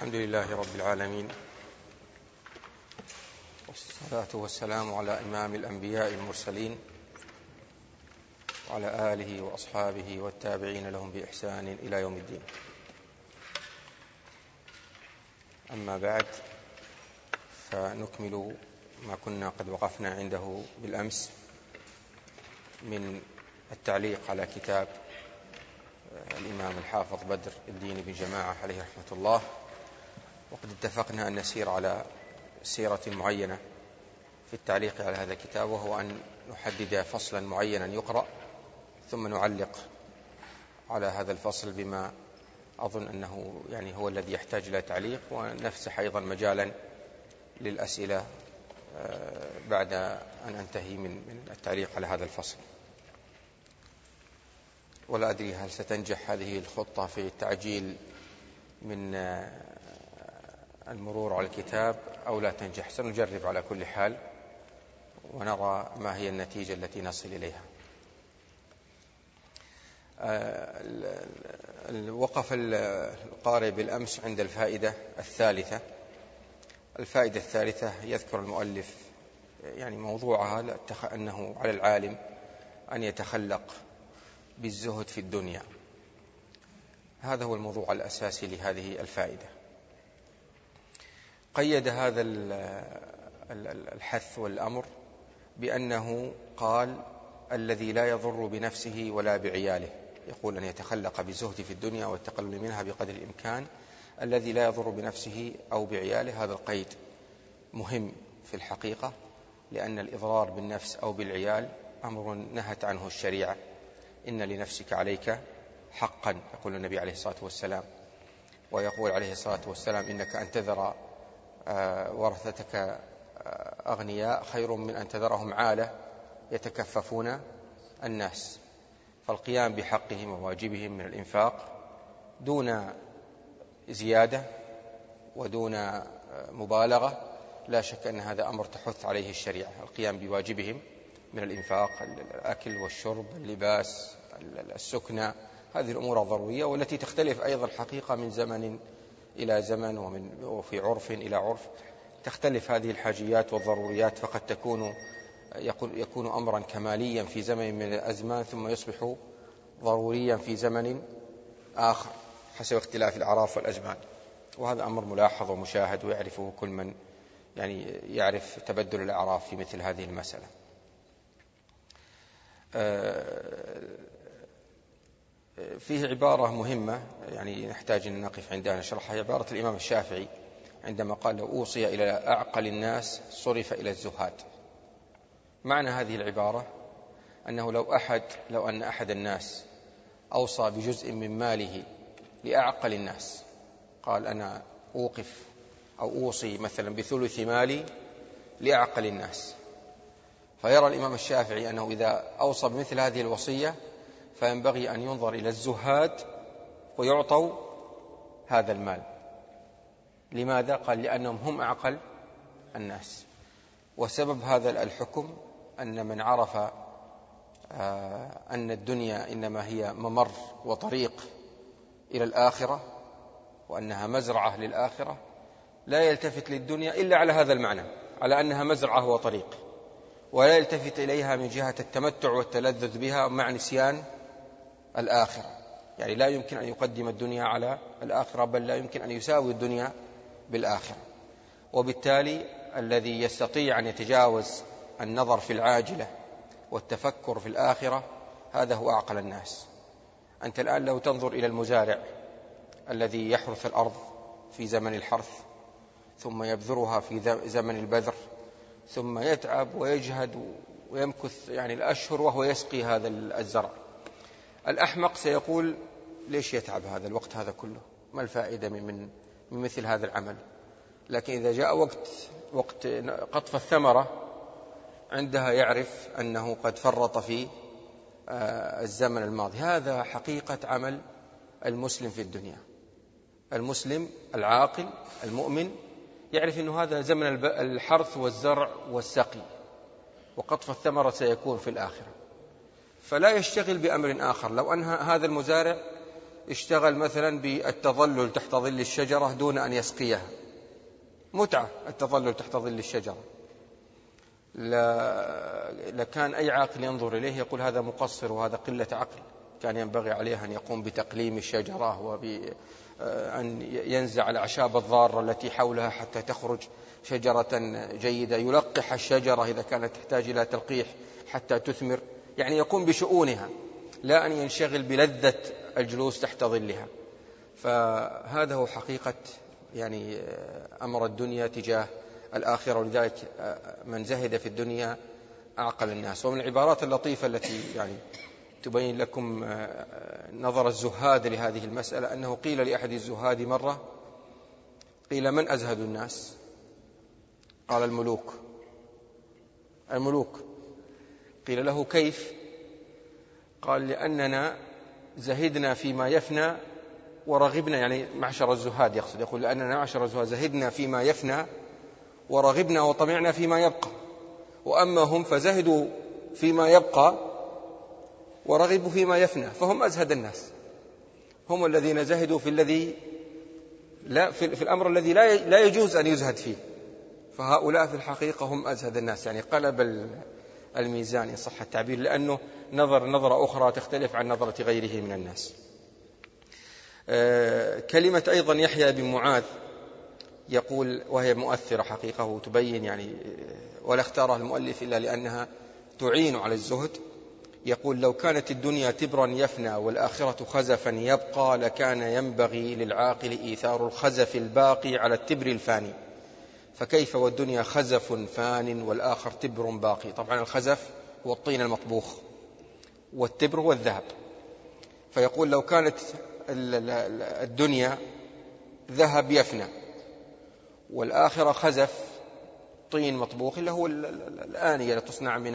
الحمد لله رب العالمين والصلاة والسلام على إمام الأنبياء المرسلين وعلى آله وأصحابه والتابعين لهم بإحسان إلى يوم الدين. أما بعد فنكمل ما كنا قد وقفنا عنده بالأمس من التعليق على كتاب الإمام الحافظ بدر الدين بن جماعة عليه رحمة الله. وقد اتفقنا أن نسير على سيرة معينة في التعليق على هذا الكتاب وهو أن نحدد فصلا معينا يقرأ ثم نعلق على هذا الفصل بما أظن أنه يعني هو الذي يحتاج إلى تعليق ونفسح أيضا مجالا للأسئلة آه، بعد أن أنتهي من التعليق على هذا الفصل. ولا أدري هل ستنجح هذه الخطة في التعجيل من آه، المرور على الكتاب أو لا تنجح سنجرب على كل حال ونرى ما هي النتيجة التي نصل إليها. آه، وقف القارئ بالأمس عند الفائدة الثالثة. الفائدة الثالثة يذكر المؤلف يعني موضوعها أنه على العالم أن يتخلق بالزهد في الدنيا. هذا هو الموضوع الأساسي لهذه الفائدة. قيد هذا الحث والأمر بأنه قال الذي لا يضر بنفسه ولا بعياله. يقول أن يتخلق بالزهد في الدنيا والتقلل منها بقدر الإمكان. الذي لا يضر بنفسه أو بعياله هذا القيد مهم في الحقيقة لأن الإضرار بالنفس أو بالعيال أمر نهت عنه الشريعة. إن لنفسك عليك حقا يقول النبي عليه الصلاة والسلام. ويقول عليه الصلاة والسلام إنك أن تذر ورثتك آه، أغنياء خير من أن تذرهم عالة يتكففون الناس. فالقيام بحقهم وواجبهم من الإنفاق دون زيادة ودون آه، مبالغة لا شك أن هذا أمر تحث عليه الشريعة. القيام بواجبهم من الإنفاق الأكل والشرب اللباس السكنى هذه الأمور الضرورية والتي تختلف أيضا حقيقة من زمن إلى زمن ومن وفي عرف إلى عرف. تختلف هذه الحاجيات والضروريات فقد تكون يكون أمرا كماليا في زمن من الأزمان ثم يصبح ضروريا في زمن آخر حسب اختلاف الأعراف والأزمان. وهذا أمر ملاحظ ومشاهد ويعرفه كل من يعني يعرف تبدل الأعراف في مثل هذه المسألة. آه، فيه عبارة مهمة يعني نحتاج أن نقف عندها نشرحها عبارة الإمام الشافعي عندما قال لو أوصي إلى أعقل الناس صرف إلى الزهاد. معنى هذه العبارة أنه لو أحد لو أن أحد الناس أوصى بجزء من ماله لأعقل الناس قال أنا أوقف أو أوصي مثلا بثلث مالي لأعقل الناس. فيرى الإمام الشافعي أنه إذا أوصى بمثل هذه الوصية فينبغي أن ينظر إلى الزهاد ويعطوا هذا المال لماذا؟ قال لأنهم هم أعقل الناس وسبب هذا الحكم أن من عرف آه، أن الدنيا إنما هي ممر وطريق إلى الآخرة وأنها مزرعة للآخرة لا يلتفت للدنيا إلا على هذا المعنى على أنها مزرعة وطريق ولا يلتفت إليها من جهة التمتع والتلذذ بها مع نسيان الآخرة. يعني لا يمكن أن يقدم الدنيا على الآخرة بل لا يمكن أن يساوي الدنيا بالآخرة. وبالتالي الذي يستطيع أن يتجاوز النظر في العاجلة والتفكر في الآخرة هذا هو أعقل الناس. أنت الآن لو تنظر إلى المزارع الذي يحرث الأرض في زمن الحرث ثم يبذرها في زمن البذر ثم يتعب ويجهد ويمكث يعني الأشهر وهو يسقي هذا الزرع. الأحمق سيقول ليش يتعب هذا الوقت هذا كله؟ ما الفائدة من, من, مثل هذا العمل؟ لكن إذا جاء وقت وقت قطف الثمرة عندها يعرف أنه قد فرط في آه، الزمن الماضي. هذا حقيقة عمل المسلم في الدنيا. المسلم العاقل المؤمن يعرف أنه هذا زمن الحرث والزرع والسقي وقطف الثمرة سيكون في الآخرة. فلا يشتغل بأمر آخر. لو أن هذا المزارع اشتغل مثلا بالتظلل تحت ظل الشجرة دون أن يسقيها. متعة التظلل تحت ظل الشجرة. لكان أي عاقل ينظر إليه يقول هذا مقصر وهذا قلة عقل. كان ينبغي عليه أن يقوم بتقليم الشجرة وبأن آه، ينزع الأعشاب الضارة التي حولها حتى تخرج شجرة جيدة. يلقح الشجرة إذا كانت تحتاج إلى تلقيح حتى تثمر. يعني يقوم بشؤونها لا أن ينشغل بلذة الجلوس تحت ظلها. فهذا هو حقيقة يعني أمر الدنيا تجاه الآخرة ولذلك من زهد في الدنيا أعقل الناس. ومن العبارات اللطيفة التي يعني تبين لكم نظر الزهاد لهذه المسألة أنه قيل لأحد الزهاد مرة قيل من أزهد الناس؟ قال الملوك. الملوك. قيل له كيف؟ قال لأننا زهدنا فيما يفنى ورغبنا يعني معشر الزهاد يقصد يقول لأننا معشر الزهاد زهدنا فيما يفنى ورغبنا وطمعنا فيما يبقى. وأما هم فزهدوا فيما يبقى ورغبوا فيما يفنى فهم أزهد الناس. هم الذين زهدوا في الذي لا في, في الأمر الذي لا لا يجوز أن يزهد فيه. فهؤلاء في الحقيقة هم أزهد الناس يعني قلب الميزان إن صح التعبير لأنه نظر نظرة أخرى تختلف عن نظرة غيره من الناس. آه، كلمة أيضا يحيى بن معاذ يقول وهي مؤثرة حقيقة وتبين يعني ولا اختارها المؤلف إلا لأنها تعين على الزهد. يقول لو كانت الدنيا تبرا يفنى والآخرة خزفا يبقى لكان ينبغي للعاقل إيثار الخزف الباقي على التبر الفاني. فكيف والدنيا خزف فان والآخر تبر باقي؟ طبعا الخزف هو الطين المطبوخ والتبر هو الذهب. فيقول لو كانت الدنيا ذهب يفنى والآخرة خزف طين مطبوخ اللي هو الآنية التي تصنع من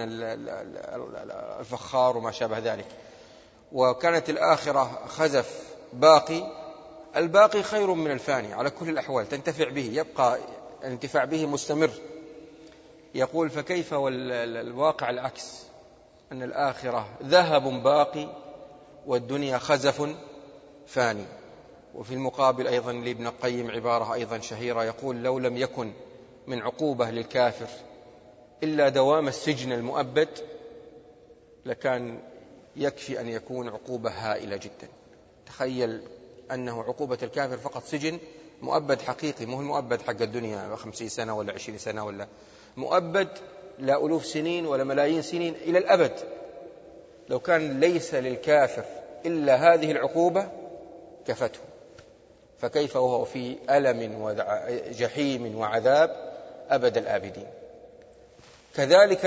الفخار وما شابه ذلك. وكانت الآخرة خزف باقي الباقي خير من الفاني على كل الأحوال تنتفع به يبقى الانتفاع به مستمر. يقول فكيف والواقع العكس؟ أن الآخرة ذهب باقي والدنيا خزف فاني. وفي المقابل أيضا لابن القيم عبارة أيضا شهيرة يقول لو لم يكن من عقوبة للكافر إلا دوام السجن المؤبد لكان يكفي أن يكون عقوبة هائلة جدا. تخيل أنه عقوبة الكافر فقط سجن مؤبد حقيقي مو المؤبد حق الدنيا خمسين سنة ولا عشرين سنة ولا مؤبد لا ألوف سنين ولا ملايين سنين إلى الأبد. لو كان ليس للكافر إلا هذه العقوبة كفته. فكيف وهو في ألم وجحيم وعذاب أبد الآبدين؟ كذلك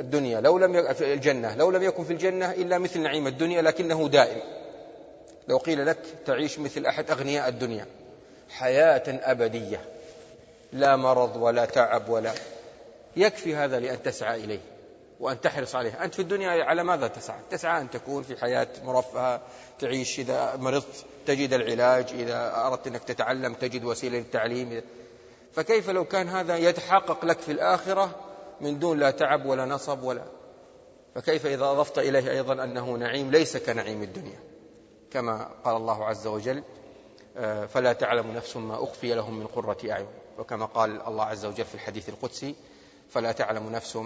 الدنيا. لو لم الجنة. لو لم يكن في الجنة إلا مثل نعيم الدنيا لكنه دائم. لو قيل لك تعيش مثل أحد أغنياء الدنيا. حياة أبدية. لا مرض ولا تعب ولا يكفي هذا لأن تسعى إليه وأن تحرص عليه. أنت في الدنيا على ماذا تسعى؟ تسعى أن تكون في حياة مرفهة تعيش إذا مرضت تجد العلاج. إذا أردت أنك تتعلم تجد وسيلة للتعليم. فكيف لو كان هذا يتحقق لك في الآخرة من دون لا تعب ولا نصب ولا؟ فكيف إذا أضفت إليه أيضا أنه نعيم ليس كنعيم الدنيا؟ كما قال الله عز وجل آه، فلا تعلم نفس ما أخفي لهم من قرة أعين. وكما قال الله عز وجل في الحديث القدسي فلا تعلم نفس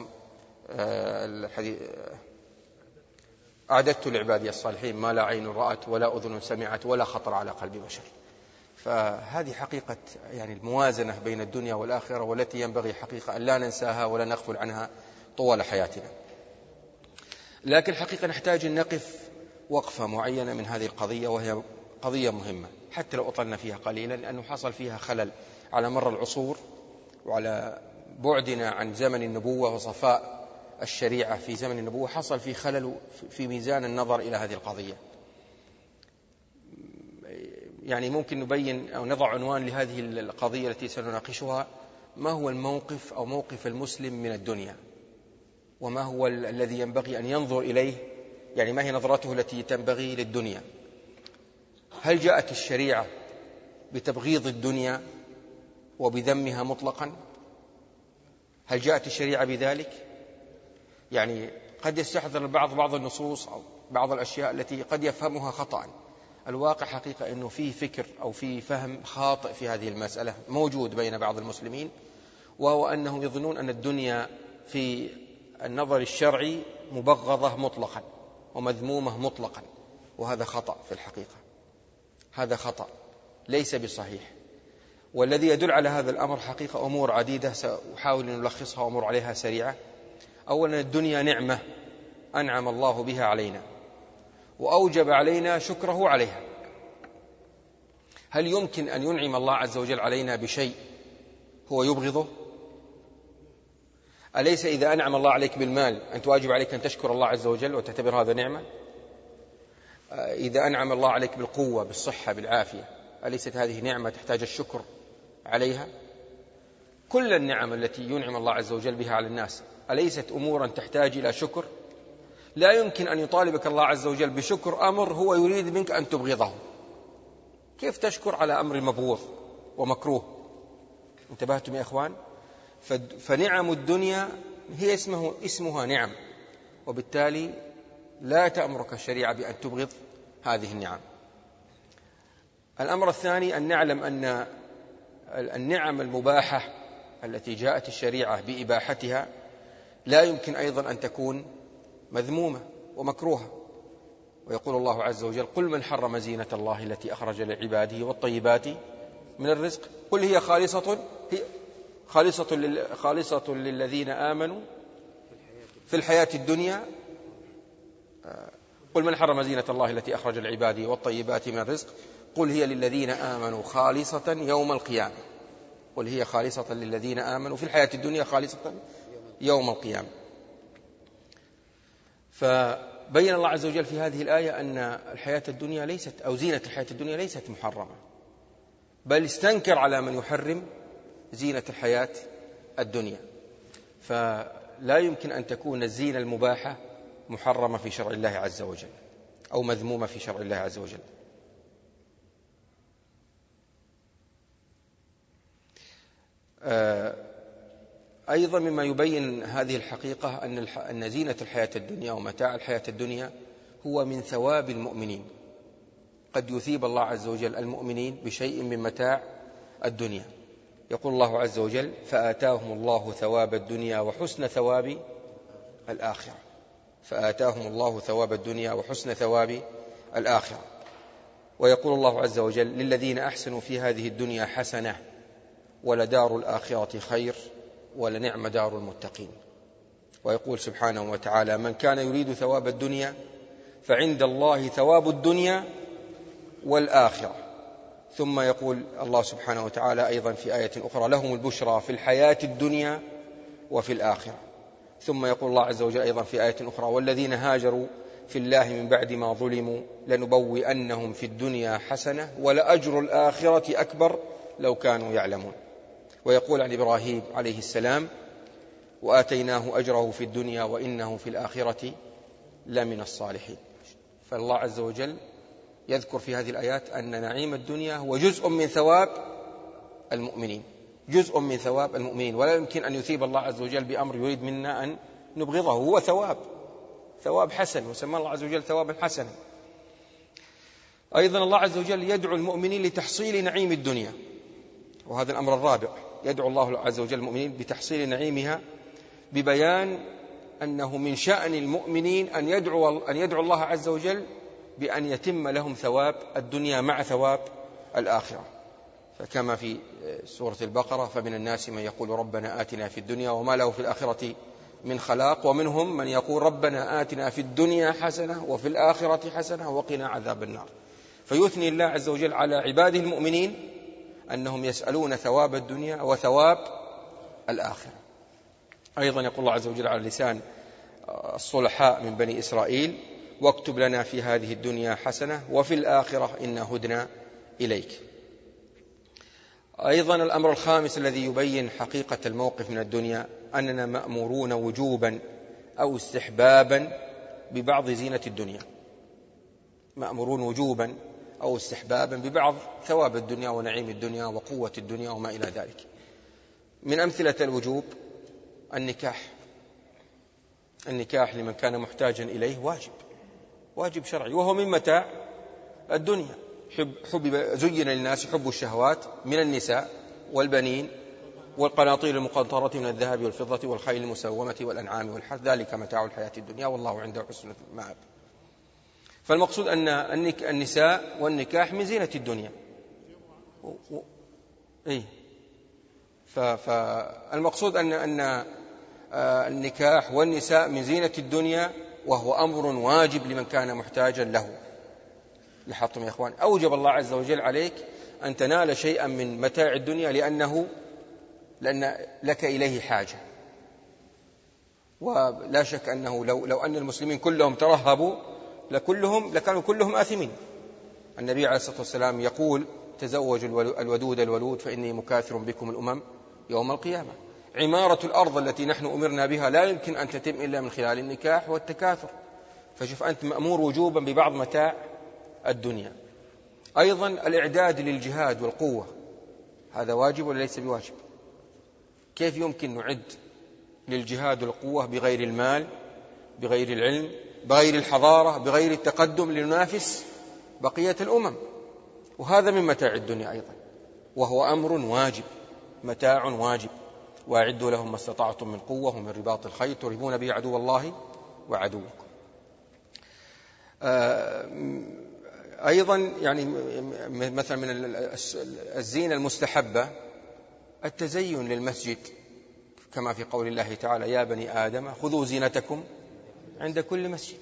آه، الحديث أعددت لعبادي الصالحين ما لا عين رأت ولا أذن سمعت ولا خطر على قلب بشر. فهذه حقيقة يعني الموازنة بين الدنيا والآخرة والتي ينبغي حقيقة أن لا ننساها ولا نغفل عنها طوال حياتنا. لكن حقيقة نحتاج أن نقف وقفة معينة من هذه القضية وهي قضية مهمة حتى لو أطلنا فيها قليلا لأنه حصل فيها خلل على مر العصور وعلى بعدنا عن زمن النبوة وصفاء الشريعة في زمن النبوة حصل في خلل في ميزان النظر إلى هذه القضية. يعني ممكن نبين أو نضع عنوان لهذه القضية التي سنناقشها ما هو الموقف أو موقف المسلم من الدنيا؟ وما هو الذي ينبغي أن ينظر إليه يعني ما هي نظرته التي تنبغي للدنيا؟ هل جاءت الشريعة بتبغيض الدنيا وبذمها مطلقا؟ هل جاءت الشريعة بذلك؟ يعني قد يستحضر البعض بعض النصوص أو بعض الأشياء التي قد يفهمها خطأ. الواقع حقيقة أنه في فكر أو في فهم خاطئ في هذه المسألة موجود بين بعض المسلمين وهو أنهم يظنون أن الدنيا في النظر الشرعي مبغضة مطلقا. ومذمومة مطلقا. وهذا خطأ في الحقيقة. هذا خطأ. ليس بصحيح. والذي يدل على هذا الأمر حقيقة أمور عديدة سأحاول أن ألخصها وأمر عليها سريعة. أولا الدنيا نعمة. أنعم الله بها علينا. وأوجب علينا شكره عليها. هل يمكن أن ينعم الله عز وجل علينا بشيء هو يبغضه؟ أليس إذا أنعم الله عليك بالمال أنت واجب عليك أن تشكر الله عز وجل وتعتبر هذا نعمة؟ إذا أنعم الله عليك بالقوة بالصحة بالعافية أليست هذه نعمة تحتاج الشكر عليها؟ كل النعم التي ينعم الله عز وجل بها على الناس أليست أمورا تحتاج إلى شكر؟ لا يمكن أن يطالبك الله عز وجل بشكر أمر هو يريد منك أن تبغضه. كيف تشكر على أمر مبغوض ومكروه؟ انتبهتم يا إخوان؟ فنعم الدنيا هي اسمه اسمها نعم. وبالتالي لا تأمرك الشريعة بأن تبغض هذه النعم. الأمر الثاني أن نعلم أن النعم المباحة التي جاءت الشريعة بإباحتها لا يمكن أيضا أن تكون مذمومة ومكروهة. ويقول الله عز وجل قل من حرم زينة الله التي أخرج لعباده والطيبات من الرزق قل هي خالصة هي خالصة, خالصة للذين آمنوا في الحياة الدنيا. قل من حرم زينة الله التي أخرج لعباده والطيبات من الرزق؟ قل هي للذين آمنوا خالصة يوم القيامة. قل هي خالصة للذين آمنوا في الحياة الدنيا خالصة يوم القيامة. فبين الله عز وجل في هذه الآية أن الحياة الدنيا ليست أو زينة الحياة الدنيا ليست محرمة بل استنكر على من يحرم زينة الحياة الدنيا. فلا يمكن أن تكون الزينة المباحة محرمة في شرع الله عز وجل أو مذمومة في شرع الله عز وجل. آه، أيضا مما يبين هذه الحقيقة أن أن زينة الحياة الدنيا ومتاع الحياة الدنيا هو من ثواب المؤمنين. قد يثيب الله عز وجل المؤمنين بشيء من متاع الدنيا. يقول الله عز وجل فآتاهم الله ثواب الدنيا وحسن ثواب الآخرة. فآتاهم الله ثواب الدنيا وحسن ثواب الآخرة. ويقول الله عز وجل للذين أحسنوا في هذه الدنيا حسنة ولدار الآخرة خير ولنعم دار المتقين. ويقول سبحانه وتعالى من كان يريد ثواب الدنيا فعند الله ثواب الدنيا والآخرة. ثم يقول الله سبحانه وتعالى أيضا في آية أخرى لهم البشرى في الحياة الدنيا وفي الآخرة. ثم يقول الله عز وجل أيضا في آية أخرى والذين هاجروا في الله من بعد ما ظلموا لنبوئنهم في الدنيا حسنة ولأجر الآخرة أكبر لو كانوا يعلمون. ويقول عن إبراهيم عليه السلام وآتيناه أجره في الدنيا وإنه في الآخرة لمن الصالحين. فالله عز وجل يذكر في هذه الآيات أن نعيم الدنيا هو جزء من ثواب المؤمنين. جزء من ثواب المؤمنين. ولا يمكن أن يثيب الله عز وجل بأمر يريد منا أن نبغضه. هو ثواب. ثواب حسن. وسمى الله عز وجل ثوابا حسنا. أيضا الله عز وجل يدعو المؤمنين لتحصيل نعيم الدنيا. وهذا الأمر الرابع. يدعو الله عز وجل المؤمنين بتحصيل نعيمها ببيان أنه من شأن المؤمنين أن يدعو, أن يدعو الله عز وجل بأن يتم لهم ثواب الدنيا مع ثواب الآخرة. فكما في سورة البقرة فمن الناس من يقول ربنا آتنا في الدنيا وما له في الآخرة من خلاق ومنهم من يقول ربنا آتنا في الدنيا حسنة وفي الآخرة حسنة وقنا عذاب النار. فيثني الله عز وجل على عباده المؤمنين أنهم يسألون ثواب الدنيا وثواب الآخرة. أيضا يقول الله عز وجل على لسان الصلحاء من بني إسرائيل واكتب لنا في هذه الدنيا حسنة وفي الآخرة إنا هدنا إليك. أيضا الأمر الخامس الذي يبين حقيقة الموقف من الدنيا أننا مأمورون وجوبا أو استحبابا ببعض زينة الدنيا. مأمورون وجوبا أو استحبابا ببعض ثواب الدنيا ونعيم الدنيا وقوة الدنيا وما إلى ذلك. من أمثلة الوجوب النكاح. النكاح لمن كان محتاجا إليه واجب. واجب شرعي وهو من متاع الدنيا. حب, حب زين للناس حب الشهوات من النساء والبنين والقناطير المقنطرة من الذهب والفضة والخيل المسومة والأنعام والحرث. ذلك متاع الحياة الدنيا والله عنده حسن المآب. فالمقصود أن النساء والنكاح من زينة الدنيا. إيه. فالمقصود أن أن آه، النكاح والنساء من زينة الدنيا وهو أمر واجب لمن كان محتاجا له. لاحظتم يا إخوان؟ أوجب الله عز وجل عليك أن تنال شيئا من متاع الدنيا لأنه لأن لك إليه حاجة. ولا شك أنه لو, لو أن المسلمين كلهم ترهبوا لكلهم لكانوا كلهم آثمين. النبي عليه الصلاة والسلام يقول تزوجوا الودود الولود فإني مكاثر بكم الأمم يوم القيامة. عمارة الأرض التي نحن أمرنا بها لا يمكن أن تتم إلا من خلال النكاح والتكاثر. فشوف أنت مأمور وجوبا ببعض متاع الدنيا. أيضا الإعداد للجهاد والقوة. هذا واجب ولا ليس بواجب؟ كيف يمكن نعد للجهاد والقوة بغير المال بغير العلم بغير الحضارة بغير التقدم لننافس بقية الأمم؟ وهذا من متاع الدنيا أيضا. وهو أمر واجب متاع واجب. واعدوا لهم ما استطعتم من قوة ومن رباط الخير ترهبون به عدو الله وعدوكم. آه، أيضا يعني مثلا من الزينة المستحبة التزين للمسجد كما في قول الله تعالى يا بني آدم خذوا زينتكم عند كل مسجد.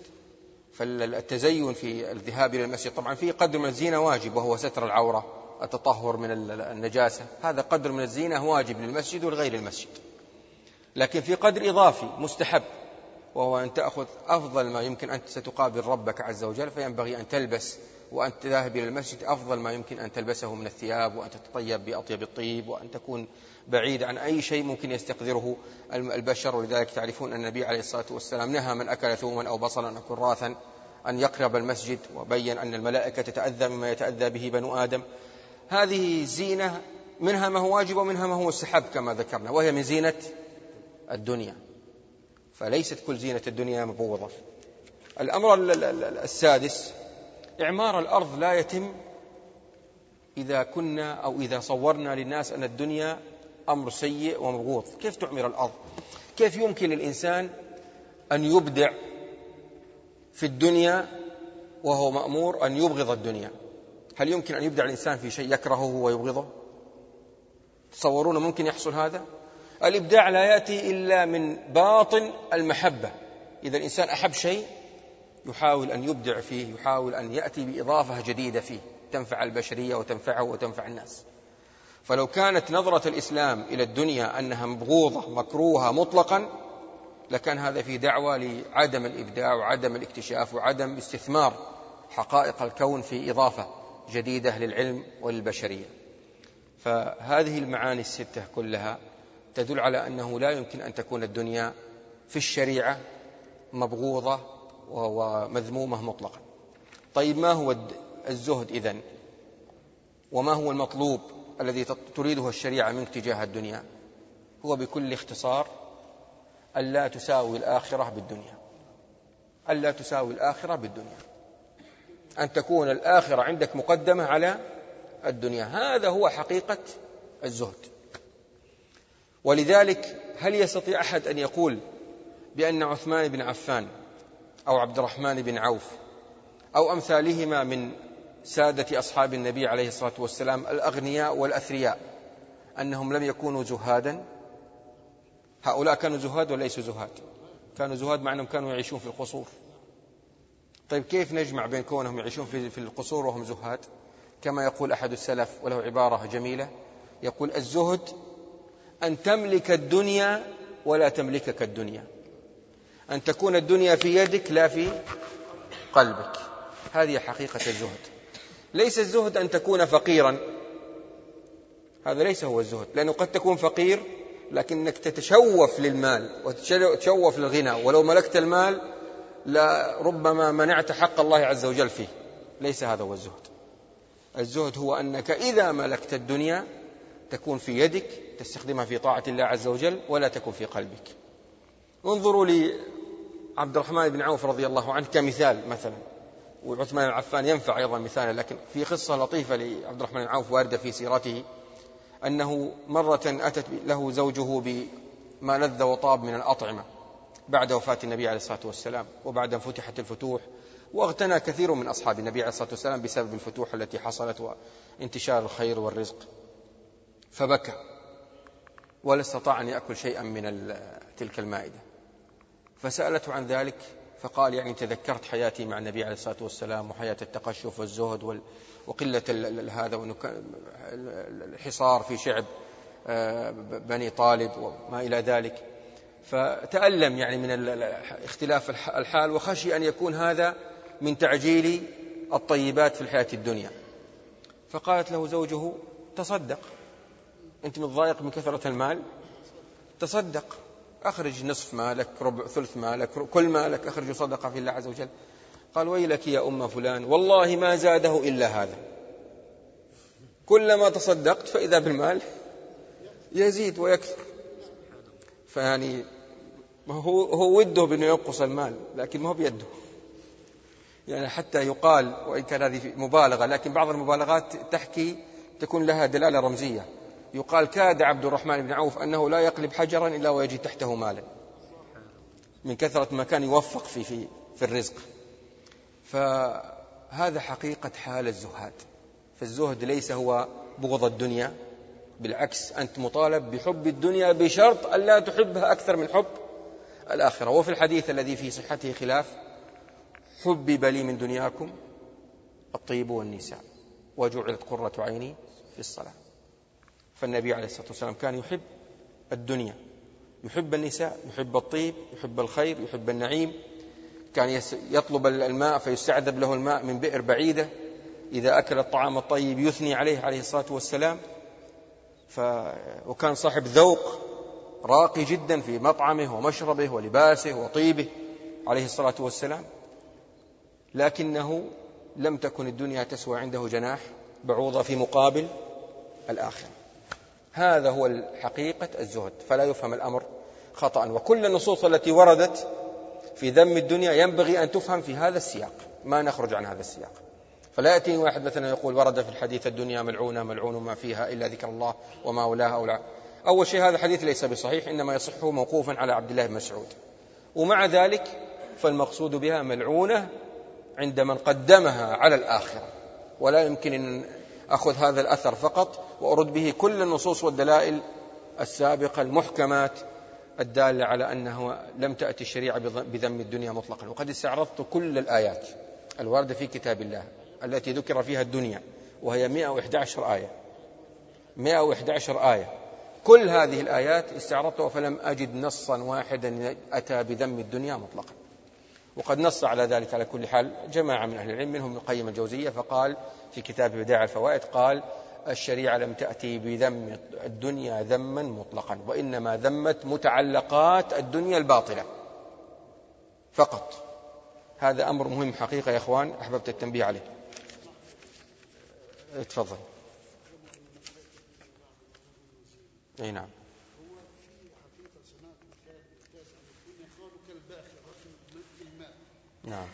فالتزين في الذهاب إلى المسجد طبعا في قدر من الزينة واجب وهو ستر العورة. التطهر من النجاسة. هذا قدر من الزينة واجب للمسجد ولغير المسجد. لكن في قدر إضافي مستحب وهو أن تأخذ أفضل ما يمكن أنت ستقابل ربك عز وجل فينبغي أن تلبس وأن تذهب إلى المسجد أفضل ما يمكن أن تلبسه من الثياب وأن تتطيب بأطيب الطيب وأن تكون بعيد عن أي شيء ممكن يستقذره البشر. ولذلك تعرفون أن النبي عليه الصلاة والسلام نهى من أكل ثوما أو بصلا أو كراثا أن يقرب المسجد وبين أن الملائكة تتأذى مما يتأذى به بنو آدم. هذه زينة منها ما هو واجب ومنها ما هو مستحب كما ذكرنا وهي من زينة الدنيا. فليست كل زينة الدنيا مبوضة الأمر السادس إعمار الأرض لا يتم إذا كنا أو إذا صورنا للناس أن الدنيا أمر سيء ومبغوض. كيف تعمر الأرض؟ كيف يمكن للإنسان أن يبدع في الدنيا وهو مأمور أن يبغض الدنيا؟ هل يمكن أن يبدع الإنسان في شيء يكرهه ويبغضه؟ تصورون ممكن يحصل هذا؟ الإبداع لا يأتي إلا من باطن المحبة. إذا الإنسان أحب شيء يحاول أن يبدع فيه يحاول أن يأتي بإضافة جديدة فيه تنفع البشرية وتنفعه وتنفع الناس. فلو كانت نظرة الإسلام إلى الدنيا أنها مبغوضة مكروهة مطلقا لكان هذا في دعوة لعدم الإبداع وعدم الاكتشاف وعدم استثمار حقائق الكون في إضافة. جديدة للعلم وللبشرية. فهذه المعاني الستة كلها تدل على أنه لا يمكن أن تكون الدنيا في الشريعة مبغوضة ومذمومة مطلقا. طيب ما هو الزهد إذن؟ وما هو المطلوب الذي تريده الشريعة منك تجاه الدنيا؟ هو بكل اختصار ألا تساوي الآخرة بالدنيا. ألا تساوي الآخرة بالدنيا. أن تكون الآخرة عندك مقدمة على الدنيا. هذا هو حقيقة الزهد. ولذلك هل يستطيع أحد أن يقول بأن عثمان بن عفان أو عبد الرحمن بن عوف أو أمثالهما من سادة أصحاب النبي عليه الصلاة والسلام الأغنياء والأثرياء أنهم لم يكونوا زهادا؟ هؤلاء كانوا زهاد وليسوا زهاد؟ كانوا زهاد مع أنهم كانوا يعيشون في القصور. طيب كيف نجمع بين كونهم يعيشون في القصور وهم زهاد؟ كما يقول أحد السلف وله عبارة جميلة يقول الزهد أن تملك الدنيا ولا تملكك الدنيا أن تكون الدنيا في يدك لا في قلبك. هذه حقيقة الزهد. ليس الزهد أن تكون فقيرا. هذا ليس هو الزهد لأنه قد تكون فقير لكنك تتشوف للمال وتتشوف للغنى. ولو ملكت المال لربما منعت حق الله عز وجل فيه. ليس هذا هو الزهد. الزهد هو أنك إذا ملكت الدنيا تكون في يدك تستخدمها في طاعة الله عز وجل ولا تكون في قلبك. انظروا لعبد الرحمن بن عوف رضي الله عنه كمثال مثلا. وعثمان بن عفان ينفع أيضا مثالا لكن في قصة لطيفة لعبد الرحمن بن عوف واردة في سيرته أنه مرة أتت له زوجه بما لذ وطاب من الأطعمة. بعد وفاة النبي عليه الصلاة والسلام وبعد أن فتحت الفتوح واغتنى كثير من أصحاب النبي عليه الصلاة والسلام بسبب الفتوح التي حصلت وانتشار الخير والرزق. فبكى ولا استطاع أن يأكل شيئا من تلك المائدة. فسألته عن ذلك فقال يعني تذكرت حياتي مع النبي عليه الصلاة والسلام وحياة التقشف والزهد وقلة هذا الحصار في شعب آه، بني طالب وما إلى ذلك. فتألم يعني من اختلاف الحال وخشي أن يكون هذا من تعجيل الطيبات في الحياة الدنيا. فقالت له زوجه تصدق. أنت متضايق من كثرة المال؟ تصدق. أخرج نصف مالك ربع ثلث مالك كل مالك أخرج صدقة في الله عز وجل. قال ويلك يا أم فلان والله ما زاده إلا هذا. كلما تصدقت فإذا بالمال يزيد ويكثر. فيعني هو هو وده بأنه ينقص المال لكن ما هو بيده. يعني حتى يقال وإن كان هذه مبالغة لكن بعض المبالغات تحكي تكون لها دلالة رمزية. يقال كاد عبد الرحمن بن عوف أنه لا يقلب حجرا إلا ويجد تحته مالا. من كثرة ما كان يوفق في, في, في الرزق. فهذا حقيقة حال الزهاد. فالزهد ليس هو بغض الدنيا بالعكس أنت مطالب بحب الدنيا بشرط ألا تحبها أكثر من حب الآخرة. وفي الحديث الذي في صحته خلاف حبب لي من دنياكم الطيب والنساء وجعلت قرة عيني في الصلاة. فالنبي عليه الصلاة والسلام كان يحب الدنيا يحب النساء يحب الطيب يحب الخير يحب النعيم. كان يطلب الماء فيستعذب له الماء من بئر بعيدة. إذا أكل الطعام الطيب يثني عليه عليه الصلاة والسلام ف... وكان صاحب ذوق راقي جدا في مطعمه ومشربه ولباسه وطيبه عليه الصلاة والسلام. لكنه لم تكن الدنيا تسوى عنده جناح بعوضة في مقابل الآخرة. هذا هو الحقيقة الزهد. فلا يفهم الأمر خطأ. وكل النصوص التي وردت في ذم الدنيا ينبغي أن تفهم في هذا السياق. ما نخرج عن هذا السياق. فلا يأتي واحد مثلا يقول ورد في الحديث الدنيا ملعونة ملعون ما فيها إلا ذكر الله وما ولاها أو لا. أول شيء هذا الحديث ليس بصحيح إنما يصح موقوفا على عبد الله بن مسعود. ومع ذلك فالمقصود بها ملعونة عند من قدمها على الآخرة. ولا يمكن أن أخذ هذا الأثر فقط وأرد به كل النصوص والدلائل السابقة المحكمات الدالة على أنه لم تأتي الشريعة بذم الدنيا مطلقا. وقد استعرضت كل الآيات الواردة في كتاب الله. التي ذكر فيها الدنيا وهي 111 آية. 111 آية. كل هذه الآيات استعرضتها فلم أجد نصا واحدا أتى بذم الدنيا مطلقا. وقد نص على ذلك على كل حال جماعة من أهل العلم منهم ابن القيم الجوزية فقال في كتاب بداع الفوائد قال الشريعة لم تأتي بذم الدنيا ذما مطلقا وإنما ذمت متعلقات الدنيا الباطلة فقط. هذا أمر مهم حقيقة يا إخوان أحببت التنبيه عليه. تفضل. اي نعم. نعم.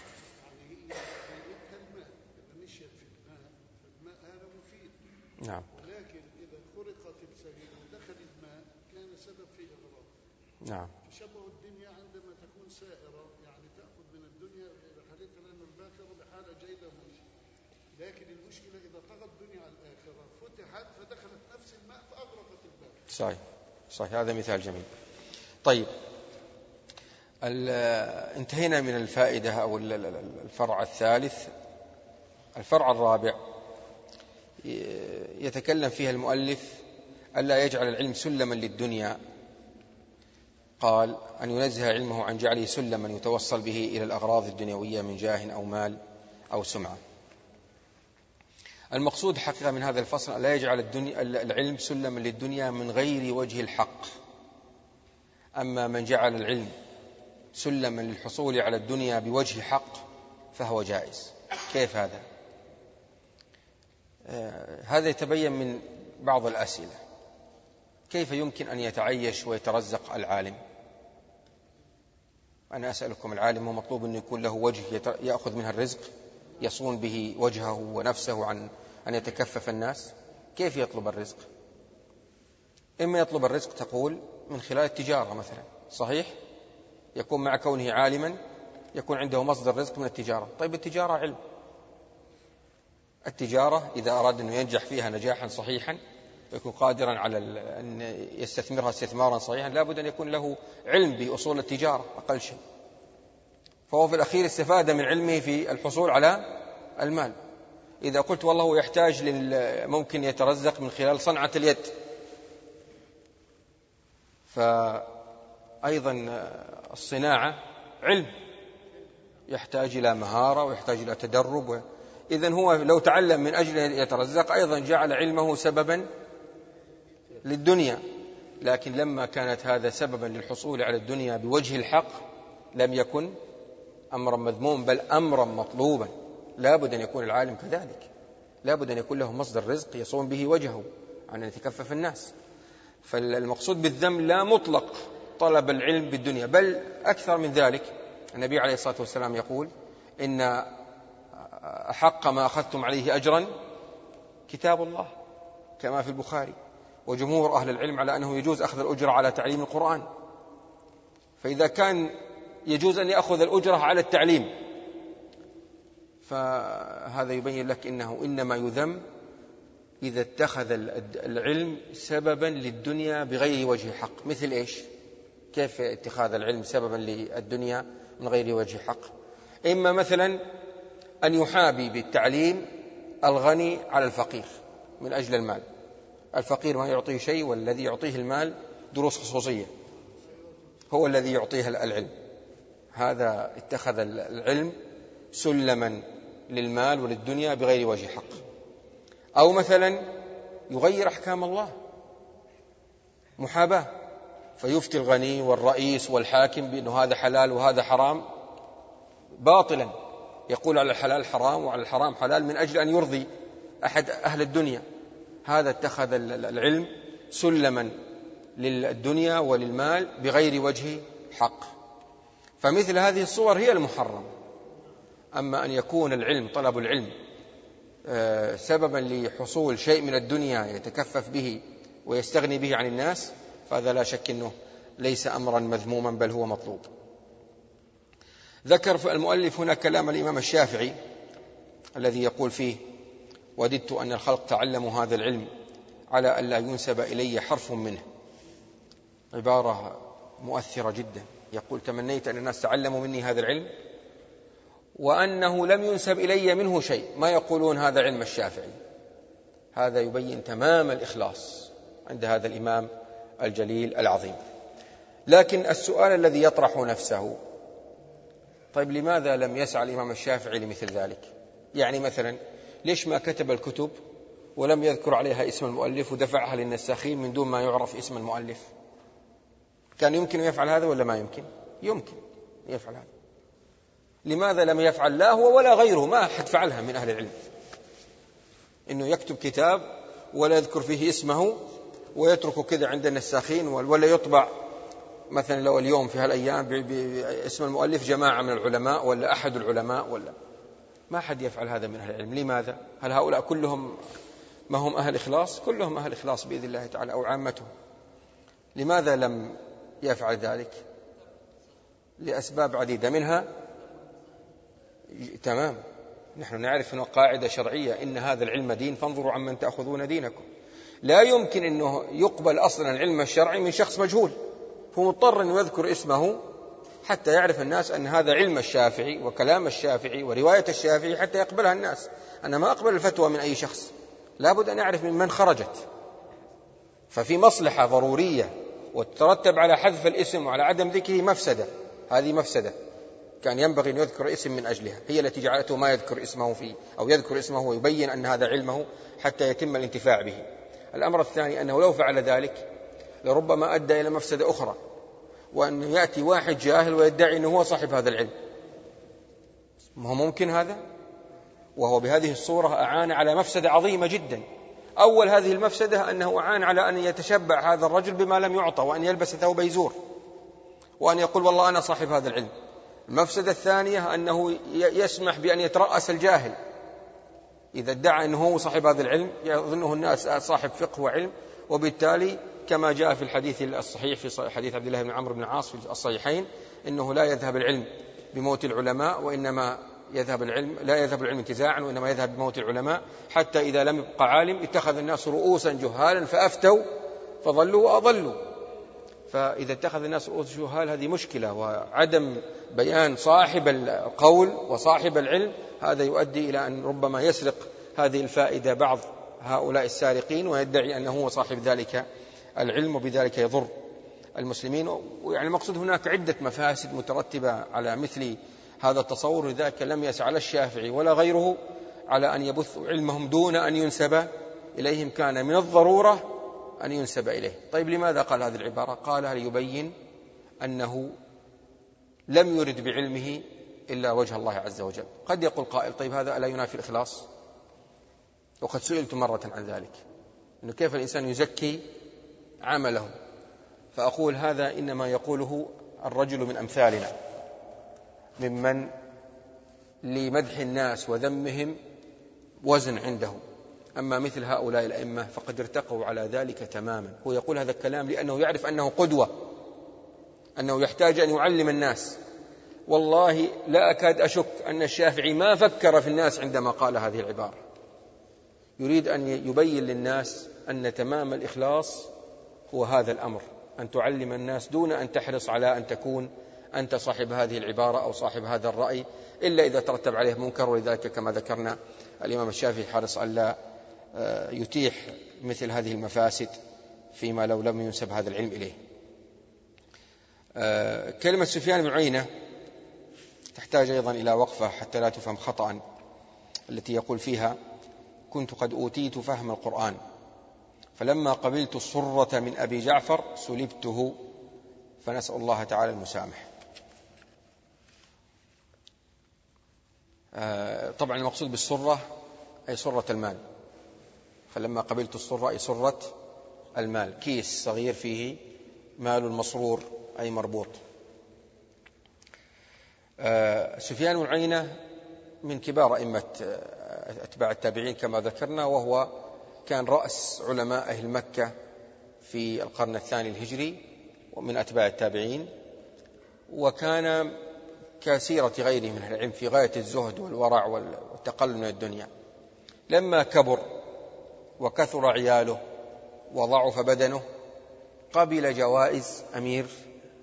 نعم. ولكن إذا خرقت السبيل ودخل الماء كان سبب في إغراق نعم. تشبه الدنيا عندما تكون سائرة يعني تأخذ من الدنيا بحالتها لأن الباخرة بحالة جيدة ماشية لكن المشكلة إذا طغت الدنيا على فدخلت نفس الماء فأغرقت الباخرة صحيح. صحيح. هذا مثال جميل. طيب. انتهينا من الفائدة أو الفرع الثالث. الفرع الرابع. يتكلم فيها المؤلف ألا يجعل العلم سلما للدنيا. قال أن ينزه علمه عن جعله سلما يتوصل به إلى الأغراض الدنيوية من جاه أو مال أو سمعة. المقصود حقيقة من هذا الفصل ألا يجعل الدنيا العلم سلما للدنيا من غير وجه الحق. أما من جعل العلم سلما للحصول على الدنيا بوجه حق فهو جائز. كيف هذا؟ آه، هذا يتبين من بعض الأسئلة. كيف يمكن أن يتعيش ويترزق العالم؟ أنا أسألكم العالم هو مطلوب أن يكون له وجه يأخذ منها الرزق؟ يصون به وجهه ونفسه عن أن يتكفف الناس؟ كيف يطلب الرزق؟ إما يطلب الرزق تقول من خلال التجارة مثلا صحيح؟ يكون مع كونه عالما يكون عنده مصدر رزق من التجارة. طيب التجارة علم. التجارة إذا أراد أنه ينجح فيها نجاحا صحيحا ويكون قادرا على أن يستثمرها استثمارا صحيحا لابد أن يكون له علم بأصول التجارة أقل شيء. فهو في الأخير استفاد من علمه في الحصول على المال. إذا قلت والله يحتاج ممكن يترزق من خلال صنعة اليد. فأيضا الصناعة علم. يحتاج إلى مهارة ويحتاج إلى تدرب. إذا هو لو تعلم من أجل أن يترزق أيضا جعل علمه سببا للدنيا. لكن لما كانت هذا سببا للحصول على الدنيا بوجه الحق لم يكن أمرا مذموم بل أمرا مطلوبا. لا بد أن يكون العالم كذلك. لا بد أن يكون له مصدر رزق يصوم به وجهه عن أن يتكفف الناس. فالمقصود بالذم لا مطلق طلب العلم بالدنيا بل أكثر من ذلك. النبي عليه الصلاة والسلام يقول إن أحق ما أخذتم عليه أجرا كتاب الله كما في البخاري. وجمهور أهل العلم على أنه يجوز أخذ الأجرة على تعليم القرآن. فإذا كان يجوز أن يأخذ الأجرة على التعليم. فهذا يبين لك إنه إنما يذم إذا اتخذ العلم سببا للدنيا بغير وجه حق. مثل إيش؟ كيف اتخاذ العلم سببا للدنيا من غير وجه حق؟ إما مثلا أن يحابي بالتعليم الغني على الفقير من أجل المال. الفقير ما يعطيه شيء والذي يعطيه المال دروس خصوصية. هو الذي يعطيه العلم. هذا اتخذ العلم سلما للمال وللدنيا بغير وجه حق. أو مثلا يغير أحكام الله محاباة فيفتي الغني والرئيس والحاكم بأنه هذا حلال وهذا حرام. باطلا يقول على الحلال حرام وعلى الحرام حلال من أجل أن يرضي أحد أهل الدنيا. هذا اتخذ العلم سلما للدنيا وللمال بغير وجه حق. فمثل هذه الصور هي المحرم. أما أن يكون العلم طلب العلم آه، سببا لحصول شيء من الدنيا يتكفف به ويستغني به عن الناس فهذا لا شك أنه ليس أمرا مذموما بل هو مطلوب. ذكر المؤلف هنا كلام الإمام الشافعي الذي يقول فيه وددت أن الخلق تعلموا هذا العلم على أن لا ينسب إلي حرف منه. عبارة مؤثرة جدا. يقول تمنيت أن الناس تعلموا مني هذا العلم وأنه لم ينسب إلي منه شيء. ما يقولون هذا علم الشافعي؟ هذا يبين تمام الإخلاص عند هذا الإمام الجليل العظيم. لكن السؤال الذي يطرح نفسه طيب لماذا لم يسعى الإمام الشافعي لمثل ذلك؟ يعني مثلا ليش ما كتب الكتب ولم يذكر عليها اسم المؤلف ودفعها للنساخين من دون ما يعرف اسم المؤلف؟ كان يمكن يفعل هذا ولا ما يمكن؟ يمكن يفعل هذا. لماذا لم يفعل؟ لا هو ولا غيره ما أحد فعلها من أهل العلم. إنه يكتب كتاب ولا يذكر فيه اسمه ويتركه كذا عند النساخين ولا يطبع. مثلا لو اليوم في هالأيام باسم المؤلف جماعة من العلماء ولا أحد العلماء ولا. ما أحد يفعل هذا من أهل العلم. لماذا؟ هل هؤلاء كلهم ما هم أهل إخلاص؟ كلهم أهل إخلاص بإذن الله تعالى أو عامتهم. لماذا لم يفعل ذلك؟ لأسباب عديدة منها تمام نحن نعرف أنه قاعدة شرعية إن هذا العلم دين فانظروا عمن تأخذون دينكم. لا يمكن أنه يقبل أصلا العلم الشرعي من شخص مجهول. هو مضطر أن يذكر اسمه حتى يعرف الناس أن هذا علم الشافعي وكلام الشافعي ورواية الشافعي حتى يقبلها الناس. أنا ما أقبل الفتوى من أي شخص. لابد أن أعرف من من خرجت. ففي مصلحة ضرورية وتترتب على حذف الاسم وعلى عدم ذكره مفسدة. هذه مفسدة. كان ينبغي أن يذكر اسم من أجلها. هي التي جعلته ما يذكر اسمه فيه أو يذكر اسمه ويبين أن هذا علمه حتى يتم الانتفاع به. الأمر الثاني أنه لو فعل ذلك لربما أدى إلى مفسدة أخرى وأن يأتي واحد جاهل ويدعي أنه هو صاحب هذا العلم. ما هو ممكن هذا؟ وهو بهذه الصورة أعان على مفسدة عظيمة جدا. أول هذه المفسدة أنه أعان على أن يتشبع هذا الرجل بما لم يعطى وأن يلبس ثوب يزور وأن يقول والله أنا صاحب هذا العلم. المفسدة الثانية أنه يسمح بأن يترأس الجاهل. إذا ادعى أنه هو صاحب هذا العلم يظنه الناس صاحب فقه وعلم وبالتالي كما جاء في الحديث الصحيح في حديث عبد الله بن عمرو بن العاص في الصحيحين إنه لا يذهب العلم بموت العلماء وإنما يذهب العلم لا يذهب العلم انتزاعا وإنما يذهب بموت العلماء حتى إذا لم يبقى عالم اتخذ الناس رؤوسا جهالا فأفتوا فضلوا وأضلوا. فإذا اتخذ الناس رؤوس جهال هذه مشكلة وعدم بيان صاحب القول وصاحب العلم هذا يؤدي إلى أن ربما يسرق هذه الفائدة بعض هؤلاء السارقين ويدعي أنه هو صاحب ذلك العلم وبذلك يضر المسلمين. ويعني المقصود هناك عدة مفاسد مترتبة على مثل هذا التصور لذلك لم يسع لا الشافعي ولا غيره على أن يبثوا علمهم دون أن ينسب إليهم. كان من الضرورة أن ينسب إليه. طيب لماذا قال هذه العبارة؟ قالها ليبين أنه لم يرد بعلمه إلا وجه الله عز وجل؟ قد يقول قائل طيب هذا ألا ينافي الإخلاص؟ وقد سئلت مرة عن ذلك أنه كيف الإنسان يزكي عمله؟ فأقول هذا إنما يقوله الرجل من أمثالنا. ممن لمدح الناس وذمهم وزن عنده أما مثل هؤلاء الأئمة فقد ارتقوا على ذلك تماما. هو يقول هذا الكلام لأنه يعرف أنه قدوة أنه يحتاج أن يعلم الناس. والله لا أكاد أشك أن الشافعي ما فكر في الناس عندما قال هذه العبارة. يريد أن يبين للناس أن تمام الإخلاص هو هذا الأمر. أن تعلم الناس دون أن تحرص على أن تكون أنت صاحب هذه العبارة أو صاحب هذا الرأي إلا إذا ترتب عليه منكر ولذلك كما ذكرنا الإمام الشافعي حرص ألا آه، يتيح مثل هذه المفاسد فيما لو لم ينسب هذا العلم إليه. آه، كلمة سفيان بن عيينة تحتاج أيضا إلى وقفة حتى لا تفهم خطأ التي يقول فيها كنت قد أوتيت فهم القرآن فلما قبلت الصرة من أبي جعفر سلبته فنسأل الله تعالى المسامح طبعا المقصود بالصرة أي صرة المال. فلما قبلت الصرة أي صرة المال. كيس صغير فيه مال المسرور أي مربوط. آه، سفيان بن عينة من كبار أئمة آه، أتباع التابعين كما ذكرنا وهو كان رأس علماء أهل مكة في القرن الثاني الهجري ومن أتباع التابعين. وكان كسيرة غيره من العلم في غاية الزهد والورع والتقلل من الدنيا. لما كبر وكثر عياله وضعف بدنه قبل جوائز أمير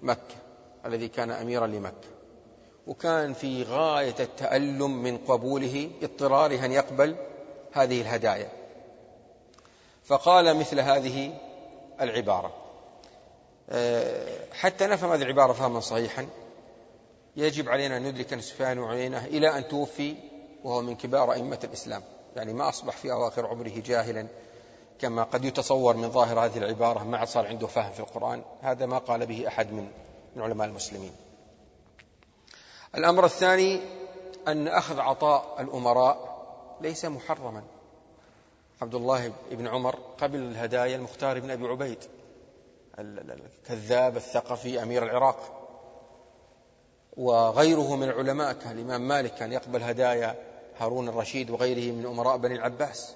مكة الذي كان أميرا لمكة. وكان في غاية التألم من قبوله اضطراره أن يقبل هذه الهدايا. فقال مثل هذه العبارة آه، حتى نفهم هذه العبارة فهما صحيحا. يجب علينا أن ندرك سفيان وعيينة إلى أن توفي وهو من كبار أئمة الإسلام. يعني ما أصبح في أواخر عمره جاهلا كما قد يتصور من ظاهر هذه العبارة ما عاد صار عنده فهم في القرآن. هذا ما قال به أحد من من علماء المسلمين. الأمر الثاني أن أخذ عطاء الأمراء ليس محرما. عبد الله بن عمر قبل الهدايا المختار بن أبي عبيد الكذاب الثقفي أمير العراق. وغيره من العلماء كان الإمام مالك كان يقبل هدايا هارون الرشيد وغيره من أمراء بني العباس.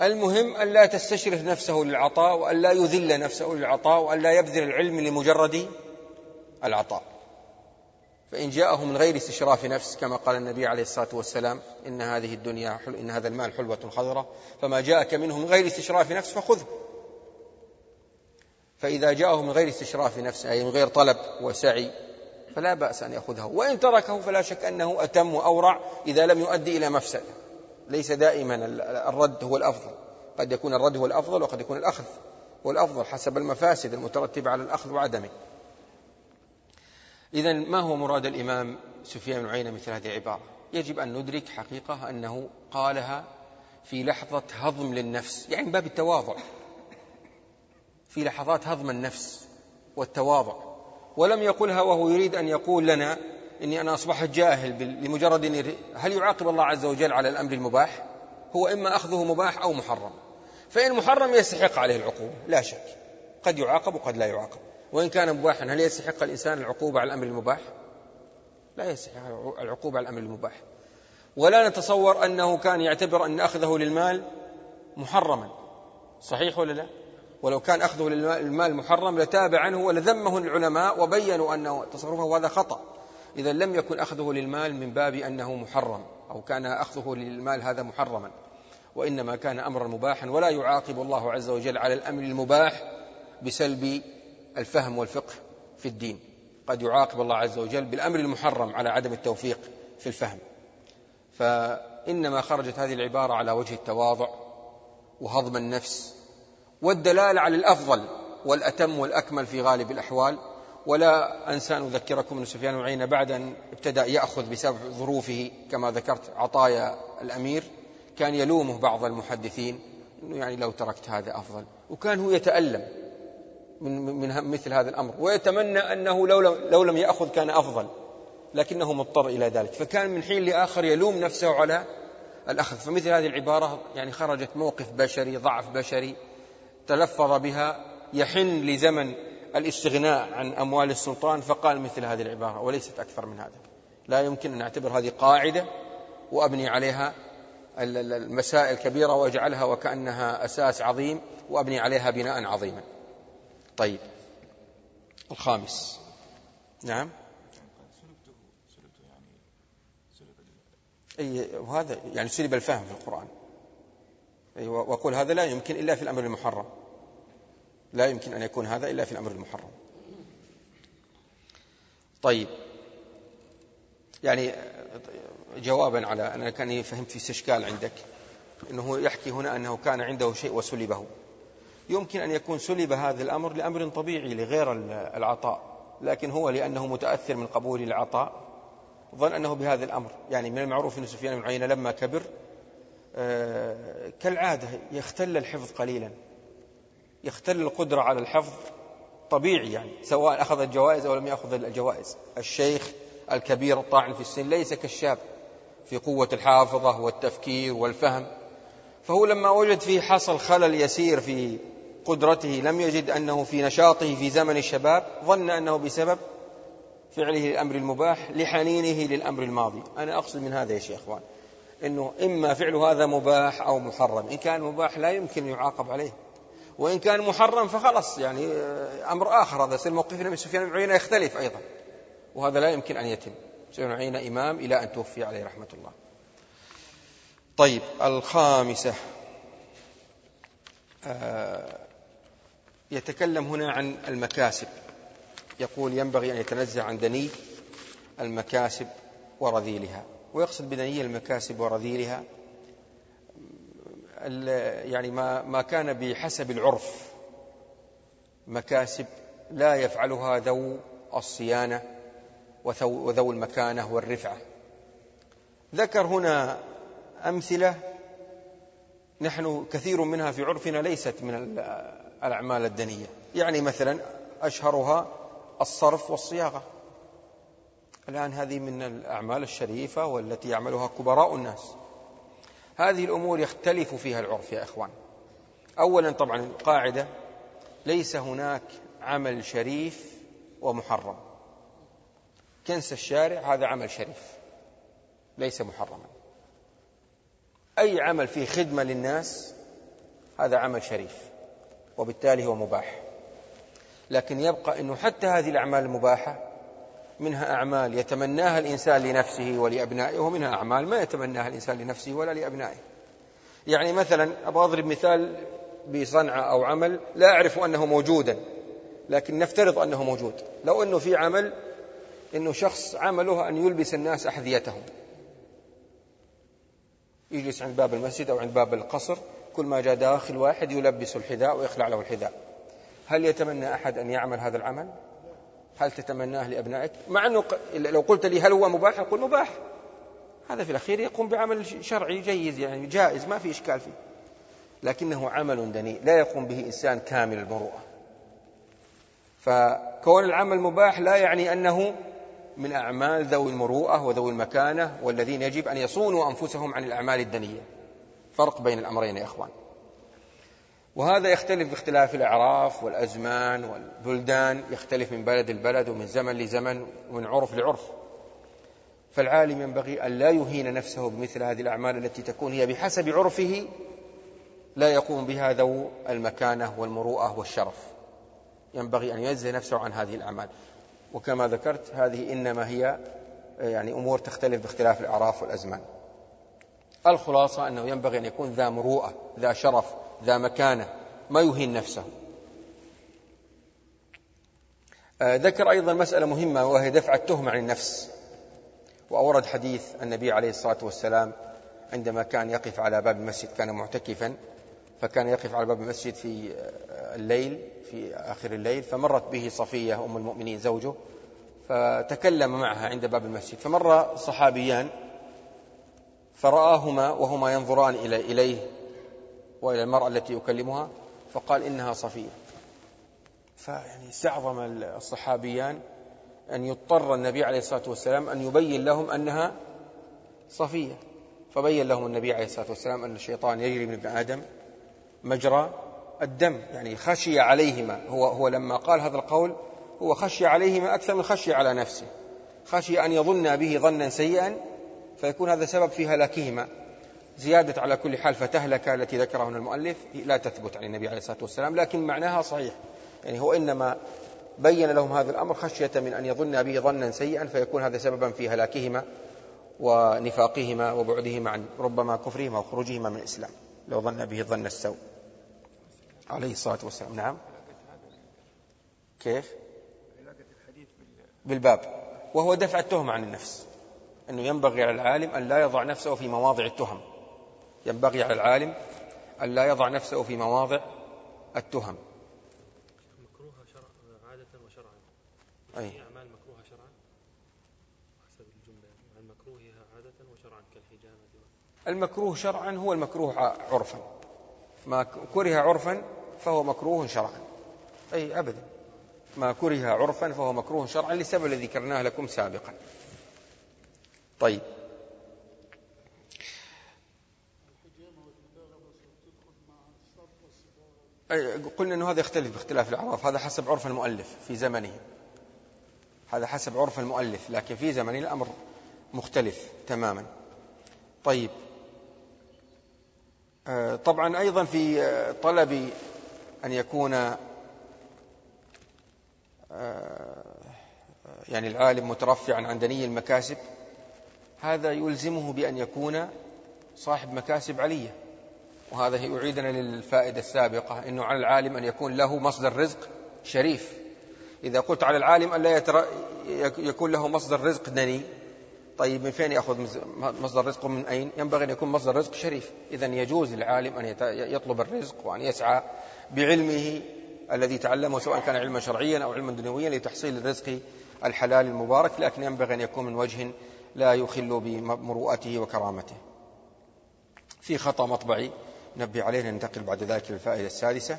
المهم أن لا تستشرف نفسه للعطاء وأن لا يذل نفسه للعطاء وأن لا يبذل العلم لمجرد العطاء. فإن جاءه من غير استشراف نفس كما قال النبي عليه الصلاة والسلام إن هذه الدنيا حل إن هذا المال حلوة خضرة فما جاءك منه من غير استشراف نفس فخذه. فإذا جاءه من غير استشراف نفس أي من غير طلب وسعي فلا بأس أن يأخذه وإن تركه فلا شك أنه أتم وأورع إذا لم يؤدي إلى مفسدة. ليس دائما الرد هو الأفضل. قد يكون الرد هو الأفضل وقد يكون الأخذ هو الأفضل حسب المفاسد المترتبة على الأخذ وعدمه. إذا ما هو مراد الإمام سفيان بن عيينة مثل هذه العبارة؟ يجب أن ندرك حقيقة أنه قالها في لحظة هضم للنفس يعني باب التواضع. في لحظات هضم النفس والتواضع. ولم يقلها وهو يريد أن يقول لنا إني أنا أصبحت جاهل لمجرد إني هل يعاقب الله عز وجل على الأمر المباح؟ هو إما أخذه مباح أو محرم. فإن محرم يستحق عليه العقوبة لا شك. قد يعاقب وقد لا يعاقب. وإن كان مباحا هل يستحق الإنسان العقوبة على الأمر المباح؟ لا يصح العقوبة على الأمر المباح. ولا نتصور أنه كان يعتبر أن أخذه للمال محرما. صحيح ولا لا؟ ولو كان أخذه للمال محرم لتاب عنه ولذمه العلماء وبينوا أنه تصرفه هذا خطأ. إذا لم يكن أخذه للمال من باب أنه محرم أو كان أخذه للمال هذا محرما. وإنما كان أمرا مباحا ولا يعاقب الله عز وجل على الأمر المباح بسلب الفهم والفقه في الدين. قد يعاقب الله عز وجل بالأمر المحرم على عدم التوفيق في الفهم. فإنما خرجت هذه العبارة على وجه التواضع وهضم النفس والدلالة على الأفضل والأتم والأكمل في غالب الأحوال. ولا أنسى أن أذكركم أن سفيان بن عيينة بعد أن ابتدأ يأخذ بسبب ظروفه كما ذكرت عطايا الأمير كان يلومه بعض المحدثين أنه يعني لو تركت هذا أفضل. وكان هو يتألم من, من مثل هذا الأمر ويتمنى أنه لو, لو لم يأخذ كان أفضل لكنه مضطر إلى ذلك. فكان من حين لآخر يلوم نفسه على الأخذ. فمثل هذه العبارة يعني خرجت موقف بشري ضعف بشري تلفظ بها يحن لزمن الاستغناء عن أموال السلطان فقال مثل هذه العبارة وليست أكثر من هذا. لا يمكن أن نعتبر هذه قاعدة وأبني عليها المسائل الكبيرة وأجعلها وكأنها أساس عظيم وأبني عليها بناء عظيما. طيب الخامس. نعم. أي وهذا يعني سلب الفهم في القرآن. أي وأقول هذا لا يمكن إلا في الأمر المحرم. لا يمكن أن يكون هذا إلا في الأمر المحرم. طيب. يعني جوابا على أنا كان فهمت في استشكال عندك. أنه يحكي هنا أنه كان عنده شيء وسلبه. يمكن أن يكون سلب هذا الأمر لأمر طبيعي لغير العطاء. لكن هو لأنه متأثر من قبول العطاء. ظن أنه بهذا الأمر. يعني من المعروف أن سفيان بن عيينة لما كبر كالعادة يختل الحفظ قليلا. يختل القدرة على الحفظ طبيعي يعني سواء أخذ الجوائز أو لم يأخذ الجوائز. الشيخ الكبير الطاعن في السن ليس كالشاب في قوة الحافظة والتفكير والفهم. فهو لما وجد فيه حصل خلل يسير في قدرته لم يجد أنه في نشاطه في زمن الشباب ظن أنه بسبب فعله للأمر المباح لحنينه للأمر الماضي. أنا أقصد من هذا يا شيخ أخوان. أنه إما فعل هذا مباح أو محرم. إن كان مباح لا يمكن يعاقب عليه. وإن كان محرم فخلص يعني أمر آخر هذا. سير موقف النبي سفيان بن عيينة يختلف أيضا. وهذا لا يمكن أن يتم. سفيان بن عيينة إمام إلى أن توفي عليه رحمة الله. طيب الخامسة آه، يتكلم هنا عن المكاسب. يقول ينبغي أن يتنزه عن دني المكاسب ورذيلها. ويقصد بدني المكاسب ورذيلها يعني ما ما كان بحسب العرف. مكاسب لا يفعلها ذو الصيانة وذو المكانة والرفعة. ذكر هنا أمثلة نحن كثير منها في عرفنا ليست من الأعمال الدنية. يعني مثلا أشهرها الصرف والصياغة. الآن هذه من الأعمال الشريفة والتي يعملها كبراء الناس. هذه الأمور يختلف فيها العرف يا إخوان. أولا طبعا قاعدة ليس هناك عمل شريف ومحرم. كنس الشارع هذا عمل شريف ليس محرما. أي عمل فيه خدمة للناس هذا عمل شريف وبالتالي هو مباح. لكن يبقى أنه حتى هذه الأعمال المباحة منها أعمال يتمناها الإنسان لنفسه ولأبنائه ومنها أعمال ما يتمناها الإنسان لنفسه ولا لأبنائه. يعني مثلا أبغى أضرب مثال بصنعة أو عمل لا أعرف أنه موجودا لكن نفترض أنه موجود. لو أنه في عمل أنه شخص عمله أن يلبس الناس أحذيتهم. يجلس عند باب المسجد أو عند باب القصر كل ما جاء داخل واحد يلبس الحذاء ويخلع له الحذاء. هل يتمنى أحد أن يعمل هذا العمل؟ هل تتمناه لأبنائك؟ مع أنه لو قلت لي هل هو مباح أقول مباح. هذا في الأخير يقوم بعمل شرعي جيد يعني جائز ما في إشكال فيه. لكنه عمل دنيء لا يقوم به إنسان كامل المروءة. فكون العمل مباح لا يعني أنه من أعمال ذوي المروءة وذوي المكانة والذين يجب أن يصونوا أنفسهم عن الأعمال الدنية. فرق بين الأمرين يا إخوان. وهذا يختلف باختلاف الأعراف والأزمان والبلدان يختلف من بلد لبلد ومن زمن لزمن ومن عرف لعرف. فالعالم ينبغي أن لا يهين نفسه بمثل هذه الأعمال التي تكون هي بحسب عرفه لا يقوم بها ذو المكانة والمروءة والشرف. ينبغي أن ينزه نفسه عن هذه الأعمال. وكما ذكرت هذه إنما هي يعني أمور تختلف باختلاف الأعراف والأزمان. الخلاصة أنه ينبغي أن يكون ذا مروءة ذا شرف. ذا مكانة ما يهين نفسه. آه، ذكر أيضا مسألة مهمة وهي دفع التهمة عن النفس. وأورد حديث النبي عليه الصلاة والسلام عندما كان يقف على باب المسجد كان معتكفا فكان يقف على باب المسجد في آه، الليل في آخر الليل فمرت به صفية أم المؤمنين زوجه فتكلم معها عند باب المسجد. فمر صحابيان فرآهما وهما ينظران إليه وإلى المرأة التي يكلمها فقال إنها صفية. فيعني استعظم الصحابيان أن يضطر النبي عليه الصلاة والسلام أن يبين لهم أنها صفية. فبين لهم النبي عليه الصلاة والسلام أن الشيطان يجري من ابن آدم مجرى الدم يعني خشي عليهما. هو, هو لما قال هذا القول هو خشي عليهما أكثر من خشي على نفسه. خشي أن يظن به ظنا سيئا فيكون هذا سبب في هلاكهما. زيادة على كل حال فتهلك التي ذكرها هنا المؤلف لا تثبت عن النبي عليه الصلاة والسلام لكن معناها صحيح. يعني هو إنما بين لهم هذا الأمر خشية من أن يظن به ظنا سيئا فيكون هذا سببا في هلاكهما ونفاقهما وبعدهما عن ربما كفرهما وخروجهما من الإسلام لو ظن به ظن السوء. عليه الصلاة والسلام. نعم. كيف؟ بالباب. وهو دفع التهمة عن النفس. أنه ينبغي على العالم أن لا يضع نفسه في مواضع التهم. ينبغي على العالم أن لا يضع نفسه في مواضع التهم. مكروهة شرع عادة وشرعا. أي. أعمال مكروهة شرعا؟ حسب الجملة عن مكروهها عادة وشرعا كالحجامة. المكروه شرعا هو المكروه عرفا. ما كره عرفا فهو مكروه شرعا. أي أبدا. ما كره عرفا فهو مكروه شرعا لسبب الذي ذكرناه لكم سابقا. طيب. قلنا أنه هذا يختلف باختلاف الأعراف. هذا حسب عرف المؤلف في زمنه. هذا حسب عرف المؤلف لكن في زمنه الأمر مختلف تماما. طيب. آه، طبعا أيضا في آه، طلب أن يكون آه، يعني العالم مترفعا عن دني المكاسب. هذا يلزمه بأن يكون صاحب مكاسب علية. وهذا يعيدنا للفائدة السابقة أنه على العالم أن يكون له مصدر رزق شريف. إذا قلت على العالم أن لا يتر... يكون له مصدر رزق دني طيب من فين يأخذ مصدر رزقه من أين؟ ينبغي أن يكون مصدر رزق شريف. إذا يجوز للعالم أن يطلب الرزق وأن يسعى بعلمه الذي تعلمه سواء كان علما شرعيا أو علما دنيويا لتحصيل الرزق الحلال المبارك لكن ينبغي أن يكون من وجه لا يخل بمروءته وكرامته. في خطأ مطبعي. نبي عليه ننتقل بعد ذلك للفائدة السادسة.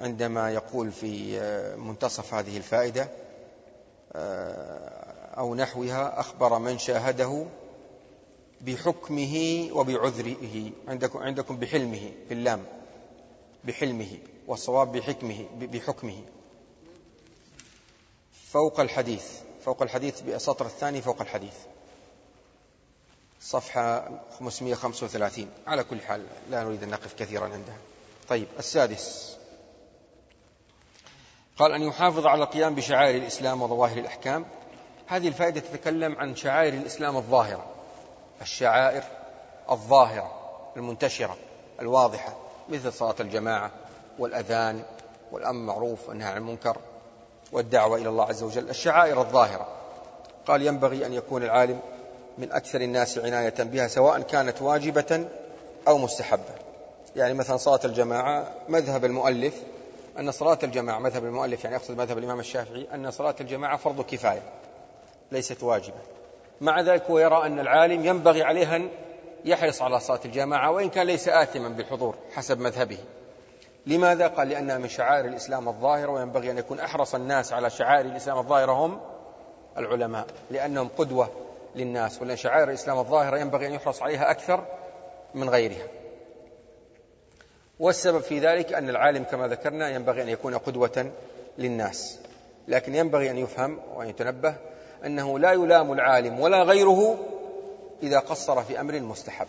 عندما يقول في منتصف هذه الفائدة أو نحوها أخبر من شاهده بحكمه وبعذره. عندكم, عندكم بحلمه باللام بحلمه والصواب بحكمه بحكمه. فوق الحديث فوق الحديث بالسطر الثاني فوق الحديث. صفحة 535 على كل حال لا نريد أن نقف كثيرا عندها. طيب السادس. قال أن يحافظ على القيام بشعائر الإسلام وظواهر الأحكام. هذه الفائدة تتكلم عن شعائر الإسلام الظاهرة. الشعائر الظاهرة المنتشرة الواضحة مثل صلاة الجماعة والأذان والأمر معروف والنهي عن المنكر والدعوة إلى الله عز وجل. الشعائر الظاهرة. قال ينبغي أن يكون العالم من أكثر الناس عناية بها سواء كانت واجبة أو مستحبة. يعني مثلا صلاة الجماعة مذهب المؤلف أن صلاة الجماعة مذهب المؤلف يعني يقصد مذهب الإمام الشافعي أن صلاة الجماعة فرض كفاية ليست واجبة. مع ذلك هو يرى أن العالم ينبغي عليه أن يحرص على صلاة الجماعة وإن كان ليس آثما بالحضور حسب مذهبه. لماذا؟ قال لأنها من شعائر الإسلام الظاهرة وينبغي أن يكون أحرص الناس على شعائر الإسلام الظاهرة هم العلماء لأنهم قدوة للناس ولأن شعائر الإسلام الظاهرة ينبغي أن يحرص عليها أكثر من غيرها. والسبب في ذلك أن العالم كما ذكرنا ينبغي أن يكون قدوة للناس. لكن ينبغي أن يفهم وأن يتنبه أنه لا يلام العالم ولا غيره إذا قصر في أمر مستحب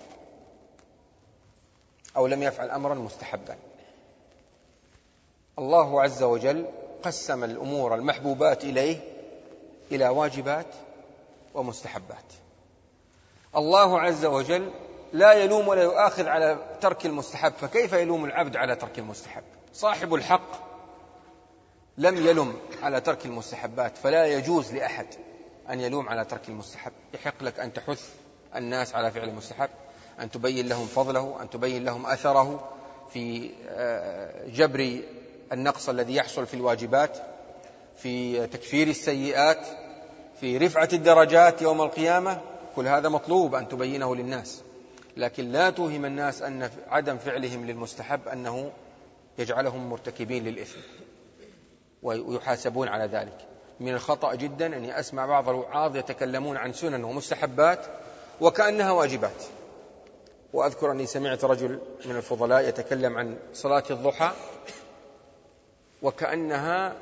أو لم يفعل أمرا مستحبا. الله عز وجل قسم الأمور المحبوبات إليه إلى واجبات ومستحبات. الله عز وجل لا يلوم ولا يؤاخذ على ترك المستحب فكيف يلوم العبد على ترك المستحب؟ صاحب الحق لم يلم على ترك المستحبات فلا يجوز لأحد أن يلوم على ترك المستحب. يحق لك أن تحث الناس على فعل المستحب أن تبين لهم فضله أن تبين لهم أثره في آه، جبر النقص الذي يحصل في الواجبات في تكفير السيئات في رفعة الدرجات يوم القيامة كل هذا مطلوب أن تبينه للناس. لكن لا توهم الناس أن عدم فعلهم للمستحب أنه يجعلهم مرتكبين للإثم ويحاسبون على ذلك. من الخطأ جدا أني أسمع بعض الوعاظ يتكلمون عن سنن ومستحبات وكأنها واجبات. وأذكر أني سمعت رجل من الفضلاء يتكلم عن صلاة الضحى وكأنها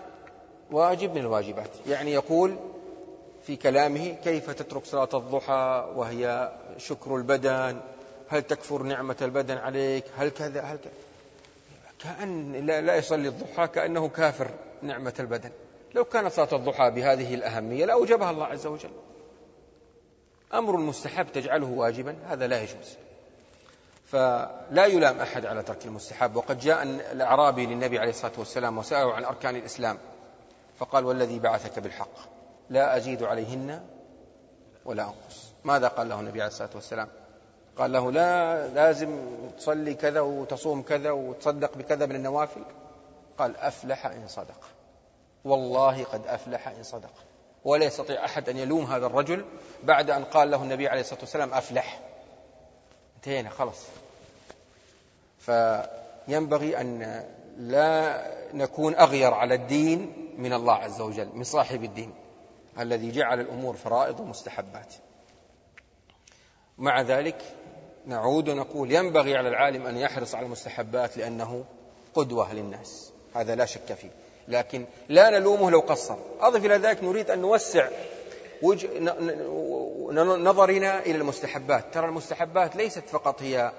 واجب من الواجبات. يعني يقول في كلامه كيف تترك صلاة الضحى وهي شكر البدن؟ هل تكفر نعمة البدن عليك؟ هل كذا؟ هل كذا؟ كأن لا, يصلي الضحى كأنه كافر نعمة البدن. لو كانت صلاة الضحى بهذه الأهمية لأوجبها الله عز وجل. أمر المستحب تجعله واجبا هذا لا يجوز. فلا يلام أحد على ترك المستحب. وقد جاء الأعرابي للنبي عليه الصلاة والسلام وسأله عن أركان الإسلام فقال والذي بعثك بالحق. لا أزيد عليهن ولا أنقص. ماذا قال له النبي عليه الصلاة والسلام؟ قال له لا لازم تصلي كذا وتصوم كذا وتصدق بكذا من النوافل. قال أفلح إن صدق. والله قد أفلح إن صدق. ولا يستطيع أحد أن يلوم هذا الرجل بعد أن قال له النبي عليه الصلاة والسلام أفلح. انتهينا خلص فينبغي أن لا نكون أغير على الدين من الله عز وجل من صاحب الدين. الذي جعل الأمور فرائض ومستحبات. مع ذلك نعود ونقول ينبغي على العالم أن يحرص على المستحبات لأنه قدوة للناس. هذا لا شك فيه. لكن لا نلومه لو قصر. أضف إلى ذلك نريد أن نوسع وجه نظرنا إلى المستحبات. ترى المستحبات ليست فقط هي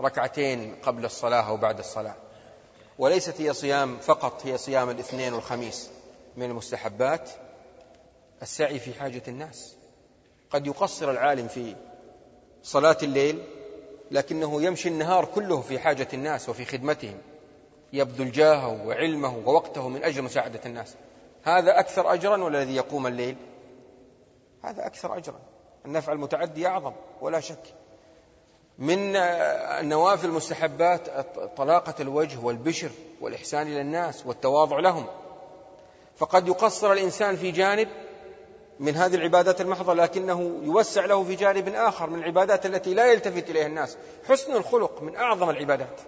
ركعتين قبل الصلاة أو بعد الصلاة. وليست هي صيام فقط هي صيام الاثنين والخميس من المستحبات. السعي في حاجة الناس. قد يقصر العالم في صلاة الليل لكنه يمشي النهار كله في حاجة الناس وفي خدمتهم. يبذل جاهه وعلمه ووقته من أجل مساعدة الناس. هذا أكثر أجرا ولا الذي يقوم الليل؟ هذا أكثر أجرا. النفع المتعدي أعظم ولا شك. من النوافل المستحبات طلاقة الوجه والبشر والإحسان إلى الناس والتواضع لهم. فقد يقصر الإنسان في جانب من هذه العبادات المحضة لكنه يوسع له في جانب آخر من العبادات التي لا يلتفت إليها الناس. حسن الخلق من أعظم العبادات.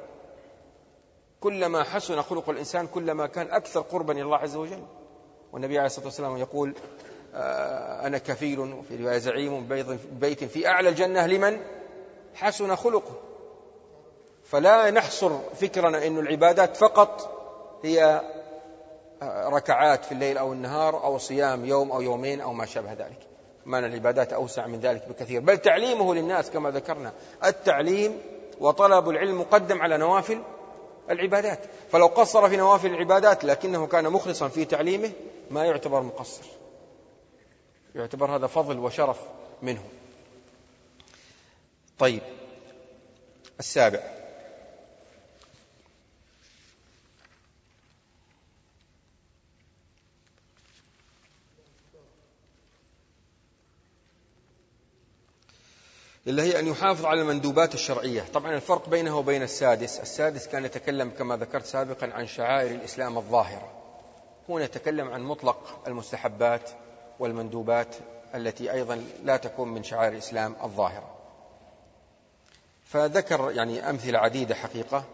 كلما حسن خلق الإنسان كلما كان أكثر قربا إلى الله عز وجل. والنبي عليه الصلاة والسلام يقول آه، أنا كفيل وفي رواية زعيم بيت في أعلى الجنة. لمن؟ حسن خلقه. فلا نحصر فكرنا أن العبادات فقط هي ركعات في الليل أو النهار أو صيام يوم أو يومين أو ما شابه ذلك. معنى العبادات أوسع من ذلك بكثير. بل تعليمه للناس كما ذكرنا. التعليم وطلب العلم مقدم على نوافل العبادات. فلو قصر في نوافل العبادات لكنه كان مخلصا في تعليمه ما يعتبر مقصر. يعتبر هذا فضل وشرف منه. طيب السابع. اللي هي أن يحافظ على المندوبات الشرعية. طبعا الفرق بينه وبين السادس. السادس كان يتكلم كما ذكرت سابقا عن شعائر الإسلام الظاهرة. هنا يتكلم عن مطلق المستحبات والمندوبات التي أيضا لا تكون من شعائر الإسلام الظاهرة. فذكر يعني أمثلة عديدة حقيقة.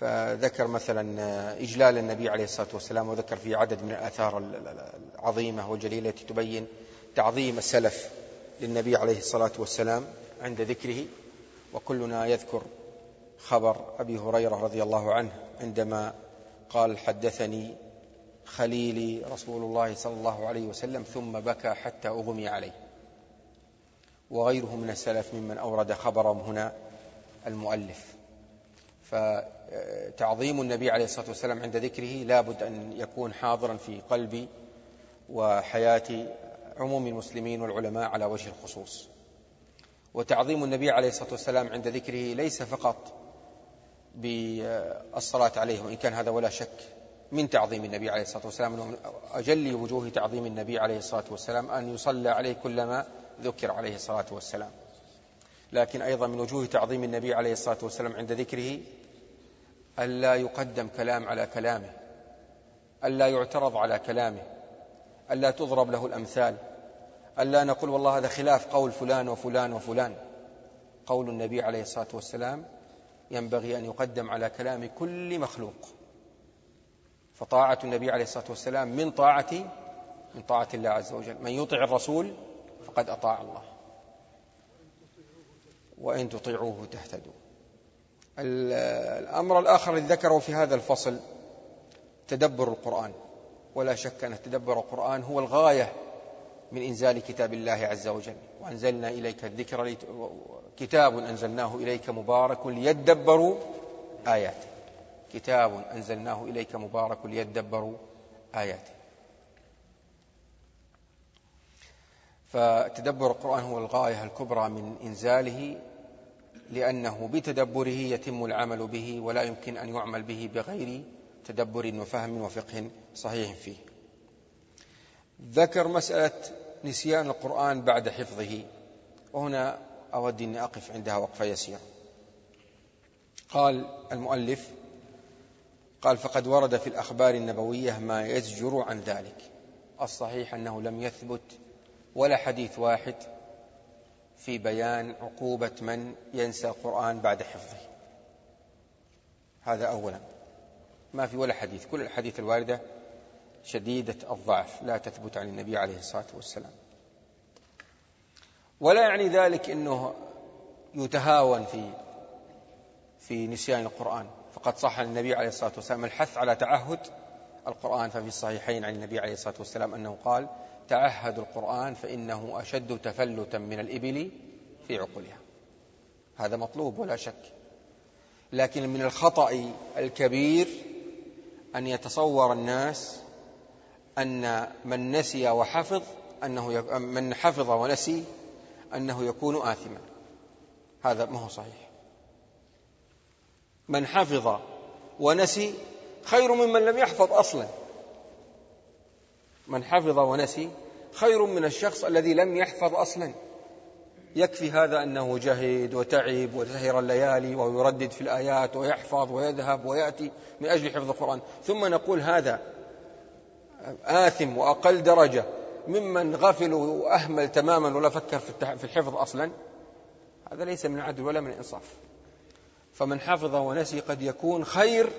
فذكر مثلا إجلال النبي عليه الصلاة والسلام وذكر في عدد من الآثار العظيمة والجليلة التي تبين تعظيم السلف للنبي عليه الصلاة والسلام عند ذكره وكلنا يذكر خبر أبي هريرة رضي الله عنه عندما قال حدثني خليلي رسول الله صلى الله عليه وسلم ثم بكى حتى أغمي عليه. وغيره من السلف ممن أورد خبرهم هنا المؤلف. فتعظيم النبي عليه الصلاة والسلام عند ذكره لابد أن يكون حاضرا في قلب وحياة عموم المسلمين والعلماء على وجه الخصوص. وتعظيم النبي عليه الصلاة والسلام عند ذكره ليس فقط بالصلاة عليه وإن كان هذا ولا شك من تعظيم النبي عليه الصلاة والسلام من أجل وجوه تعظيم النبي عليه الصلاة والسلام أن يصلى عليه كلما ذكر عليه الصلاة والسلام. لكن أيضا من وجوه تعظيم النبي عليه الصلاة والسلام عند ذكره ألا يقدم كلام على كلامه ألا يعترض على كلامه ألا تضرب له الأمثال ألا نقول والله هذا خلاف قول فلان وفلان وفلان. قول النبي عليه الصلاة والسلام ينبغي أن يقدم على كلام كل مخلوق. فطاعة النبي عليه الصلاة والسلام من طاعة من طاعة الله عز وجل. من يطع الرسول فقد أطاع الله. وإن تطيعوه تهتدوا. الأمر الآخر الذي ذكره في هذا الفصل تدبر القرآن. ولا شك أن تدبر القرآن هو الغاية من إنزال كتاب الله عز وجل. وأنزلنا إليك الذكر كتاب أنزلناه إليك مبارك ليدبروا آياته. كتاب أنزلناه إليك مبارك ليدبروا آياته. فتدبر القرآن هو الغاية الكبرى من إنزاله لأنه بتدبره يتم العمل به ولا يمكن أن يعمل به بغير تدبر وفهم وفقه صحيح فيه. ذكر مسألة نسيان القرآن بعد حفظه. وهنا أود أن أقف عندها وقفة يسيرة. قال المؤلف قال فقد ورد في الأخبار النبوية ما يزجر عن ذلك. الصحيح أنه لم يثبت ولا حديث واحد في بيان عقوبة من ينسى القرآن بعد حفظه. هذا أولا. ما في ولا حديث. كل الحديث الواردة شديدة الضعف لا تثبت عن النبي عليه الصلاة والسلام. ولا يعني ذلك أنه يتهاون في في نسيان القرآن. فقد صح عن النبي عليه الصلاة والسلام الحث على تعهد القرآن ففي الصحيحين عن النبي عليه الصلاة والسلام أنه قال تعهدوا القرآن فإنه أشد تفلتا من الإبل في عقولها هذا مطلوب ولا شك. لكن من الخطأ الكبير أن يتصور الناس أن من نسي وحفظ أنه من حفظ ونسي أنه يكون آثما. هذا ما هو صحيح. من حفظ ونسي خير ممن لم يحفظ أصلا. من حفظ ونسي خير من الشخص الذي لم يحفظ أصلا. يكفي هذا أنه جهد وتعب وسهر الليالي ويردد في الآيات ويحفظ ويذهب ويأتي من أجل حفظ القرآن. ثم نقول هذا آثم وأقل درجة ممن غفل وأهمل تماما ولا فكر في الحفظ أصلا. هذا ليس من عدل ولا من إنصاف. فمن حفظ ونسي قد يكون خير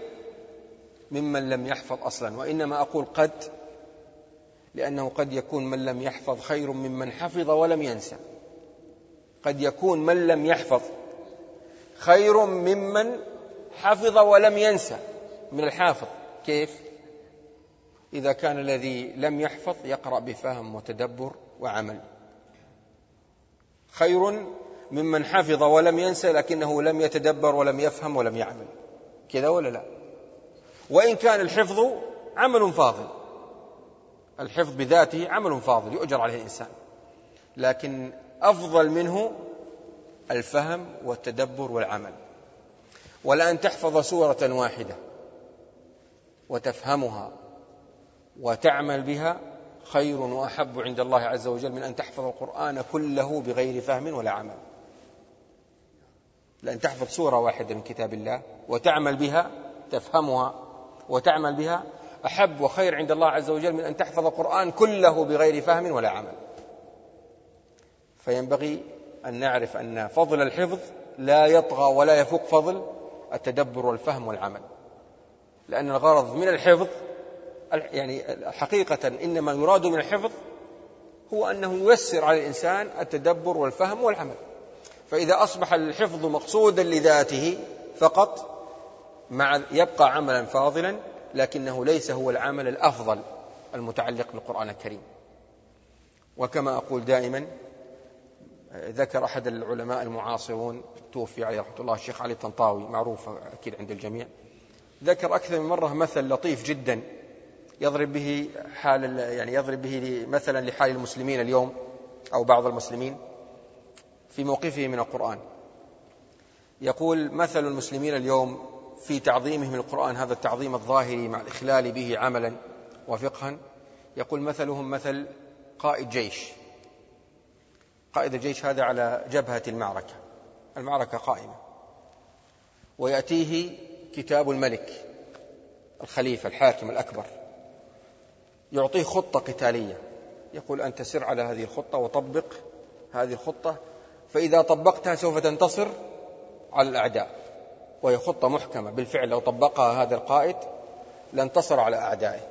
ممن لم يحفظ أصلا. وإنما أقول قد لأنه قد يكون من لم يحفظ خير ممن حفظ ولم ينسى. قد يكون من لم يحفظ. خير ممن حفظ ولم ينسى. من الحافظ. كيف؟ إذا كان الذي لم يحفظ يقرأ بفهم وتدبر وعمل. خير ممن حفظ ولم ينسى لكنه لم يتدبر ولم يفهم ولم يعمل. كذا ولا لا؟ وإن كان الحفظ عمل فاضل. الحفظ بذاته عمل فاضل يؤجر عليه الإنسان. لكن أفضل منه الفهم والتدبر والعمل. ولأن تحفظ سورة واحدة وتفهمها وتعمل بها خير وأحب عند الله عز وجل من أن تحفظ القرآن كله بغير فهم ولا عمل. لأن تحفظ سورة واحدة من كتاب الله وتعمل بها تفهمها وتعمل بها أحب وخير عند الله عز وجل من أن تحفظ القرآن كله بغير فهم ولا عمل. فينبغي أن نعرف أن فضل الحفظ لا يطغى ولا يفوق فضل التدبر والفهم والعمل. لأن الغرض من الحفظ يعني حقيقة إنما يراد من الحفظ هو أنه ييسر على الإنسان التدبر والفهم والعمل. فإذا أصبح الحفظ مقصودا لذاته فقط مع يبقى عملا فاضلا لكنه ليس هو العمل الأفضل المتعلق بالقرآن الكريم. وكما أقول دائما ذكر أحد العلماء المعاصرون توفي عليه رحمة الله الشيخ علي الطنطاوي معروف أكيد عند الجميع. ذكر أكثر من مرة مثل لطيف جدا يضرب به حال يعني يضرب به مثلا لحال المسلمين اليوم أو بعض المسلمين في موقفه من القرآن. يقول مثل المسلمين اليوم في تعظيمهم للقرآن هذا التعظيم الظاهري مع الإخلال به عملا وفقها. يقول مثلهم مثل قائد جيش. قائد الجيش هذا على جبهة المعركة. المعركة قائمة. ويأتيه كتاب الملك الخليفة الحاكم الأكبر. يعطيه خطة قتالية. يقول أنت سر على هذه الخطة وطبق هذه الخطة فإذا طبقتها سوف تنتصر على الأعداء. وهي خطة محكمة. بالفعل لو طبقها هذا القائد لانتصر على أعدائه.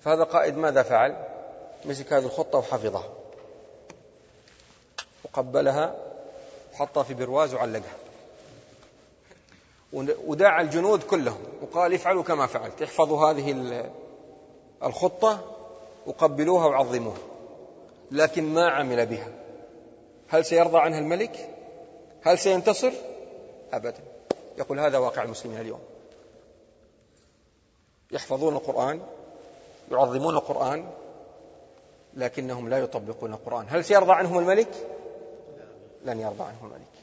فهذا القائد ماذا فعل؟ مسك هذه الخطة وحفظها. وقبلها وحطها في برواز وعلقها. ودعا الجنود كلهم وقال افعلوا كما فعلت احفظوا هذه الخطة وقبلوها وعظموها. لكن ما عمل بها. هل سيرضى عنها الملك؟ هل سينتصر؟ أبدا. يقول هذا واقع المسلمين اليوم. يحفظون القرآن يعظمون القرآن لكنهم لا يطبقون القرآن. هل سيرضى عنهم الملك؟ لن يرضى عنهم الملك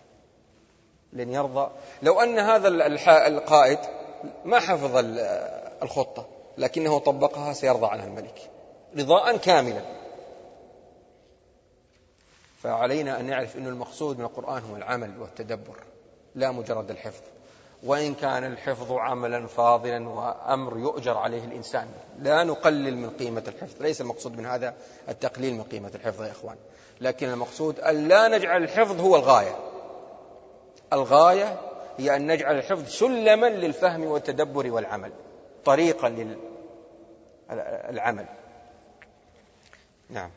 لن يرضى. لو أن هذا القائد ما حفظ الخطة لكنه طبقها سيرضى عنها الملك. رضاء كاملا. فعلينا أن نعرف أن المقصود من القرآن هو العمل والتدبر لا مجرد الحفظ. وإن كان الحفظ عملا فاضلا وأمر يؤجر عليه الإنسان لا نقلل من قيمة الحفظ. ليس المقصود من هذا التقليل من قيمة الحفظ يا إخوان. لكن المقصود أن لا نجعل الحفظ هو الغاية. الغاية هي أن نجعل الحفظ سلما للفهم والتدبر والعمل طريقا للعمل نعم.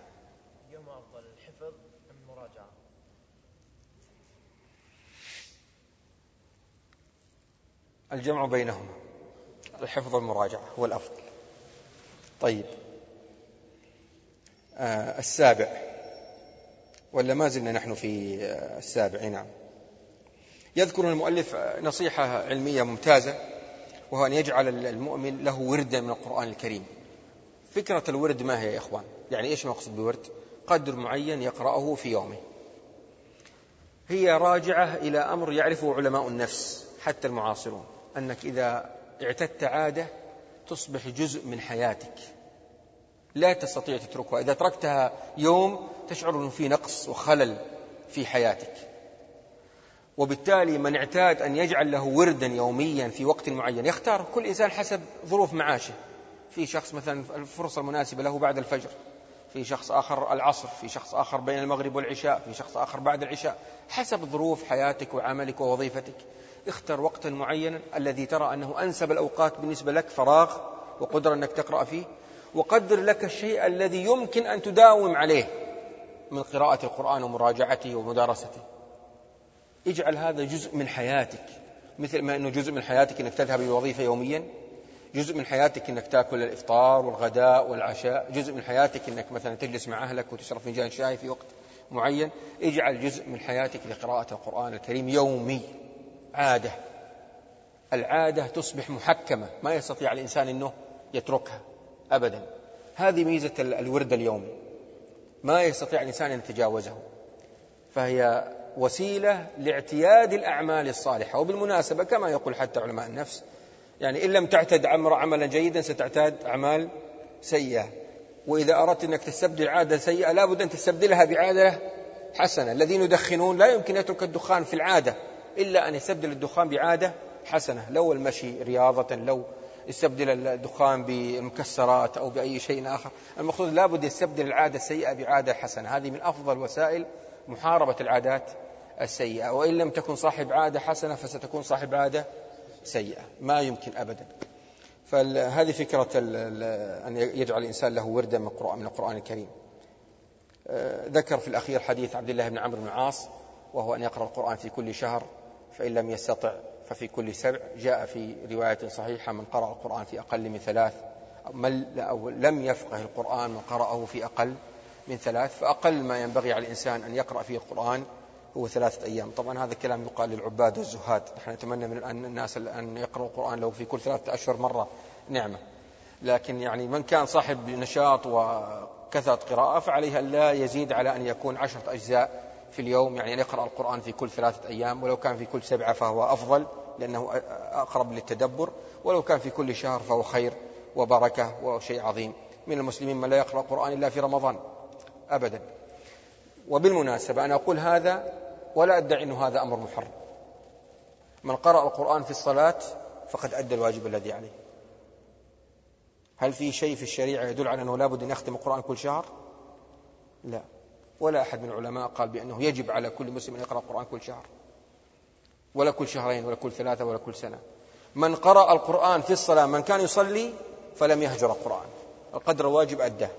الجمع بينهما. الحفظ والمراجعة هو الأفضل. طيب. آه السابع. ولا ما زلنا نحن في السابع؟ نعم. يذكر المؤلف نصيحة علمية ممتازة وهو أن يجعل المؤمن له وردا من القرآن الكريم. فكرة الورد ما هي يا إخوان؟ يعني إيش المقصود بورد؟ قدر معين يقرأه في يومه. هي راجعة إلى أمر يعرفه علماء النفس حتى المعاصرون أنك إذا اعتدت عادة تصبح جزء من حياتك. لا تستطيع تتركها. إذا تركتها يوم تشعر أنه في نقص وخلل في حياتك. وبالتالي من اعتاد أن يجعل له وردا يوميا في وقت معين يختار. كل إنسان حسب ظروف معاشه. في شخص مثلا الفرصة المناسبة له بعد الفجر. في شخص آخر العصر. في شخص آخر بين المغرب والعشاء. في شخص آخر بعد العشاء. حسب ظروف حياتك وعملك ووظيفتك. اختر وقتا معينا الذي ترى أنه أنسب الأوقات بالنسبة لك فراغ وقدرة أنك تقرأ فيه. وقدر لك الشيء الذي يمكن أن تداوم عليه من قراءة القرآن ومراجعته ومدارسته. اجعل هذا جزء من حياتك. مثل ما أنه جزء من حياتك أنك تذهب للوظيفة يوميا. جزء من حياتك أنك تأكل الإفطار والغداء والعشاء. جزء من حياتك أنك مثلا تجلس مع أهلك وتشرب فنجان شاي في وقت معين. اجعل جزء من حياتك لقراءة القرآن الكريم يومي. عادة. العادة تصبح محكمة. ما يستطيع الإنسان أنه يتركها. أبدا. هذه ميزة الورد اليومي ما يستطيع الإنسان أن يتجاوزه. فهي وسيلة لاعتياد الأعمال الصالحة. وبالمناسبة كما يقول حتى علماء النفس يعني إن لم تعتد عملا جيدا ستعتاد أعمال سيئة. وإذا أردت أنك تستبدل عادة سيئة لابد أن تستبدلها بعادة حسنة. الذين يدخنون لا يمكن يترك الدخان في العادة إلا أن يستبدل الدخان بعادة حسنة. لو المشي رياضة لو يستبدل الدخان بالمكسرات أو بأي شيء آخر. المقصود لابد يستبدل العادة السيئة بعادة حسنة. هذه من أفضل وسائل محاربة العادات السيئة. وإن لم تكن صاحب عادة حسنة فستكون صاحب عادة سيئة. ما يمكن أبدا. فهذه فكرة أن يجعل الإنسان له وردا من القرآن, الكريم. ذكر في الأخير حديث عبد الله بن عمرو بن العاص وهو أن يقرأ القرآن في كل شهر فإن لم يستطع ففي كل سبع جاء في رواية صحيحة من قرأ القرآن في أقل من ثلاث أو لم يفقه القرآن من قرأه في أقل من ثلاث فأقل ما ينبغي على الإنسان أن يقرأ فيه القرآن هو ثلاثة أيام. طبعا هذا الكلام يقال للعباد والزهاد. نحن نتمنى من الناس أن يقرأوا القرآن لو في كل ثلاثة أشهر مرة. نعمة. لكن يعني من كان صاحب نشاط وكثرة قراءة فعليه لا يزيد على أن يكون عشرة أجزاء في اليوم يعني أن يقرأ القرآن في كل ثلاثة أيام ولو كان في كل سبعة فهو أفضل لأنه أقرب للتدبر ولو كان في كل شهر فهو خير وبركة وشيء عظيم. من المسلمين من لا يقرأ القرآن إلا في رمضان. أبدا. وبالمناسبة أنا أقول هذا ولا أدعي أنه هذا أمر محرم. من قرأ القرآن في الصلاة فقد أدى الواجب الذي عليه. هل في شيء في الشريعة يدل على أنه لابد أن يختم القرآن كل شهر؟ لا. ولا أحد من العلماء قال بأنه يجب على كل مسلم أن يقرأ القرآن كل شهر. ولا كل شهرين ولا كل ثلاثة ولا كل سنة. من قرأ القرآن في الصلاة من كان يصلي فلم يهجر القرآن. القدر الواجب أداه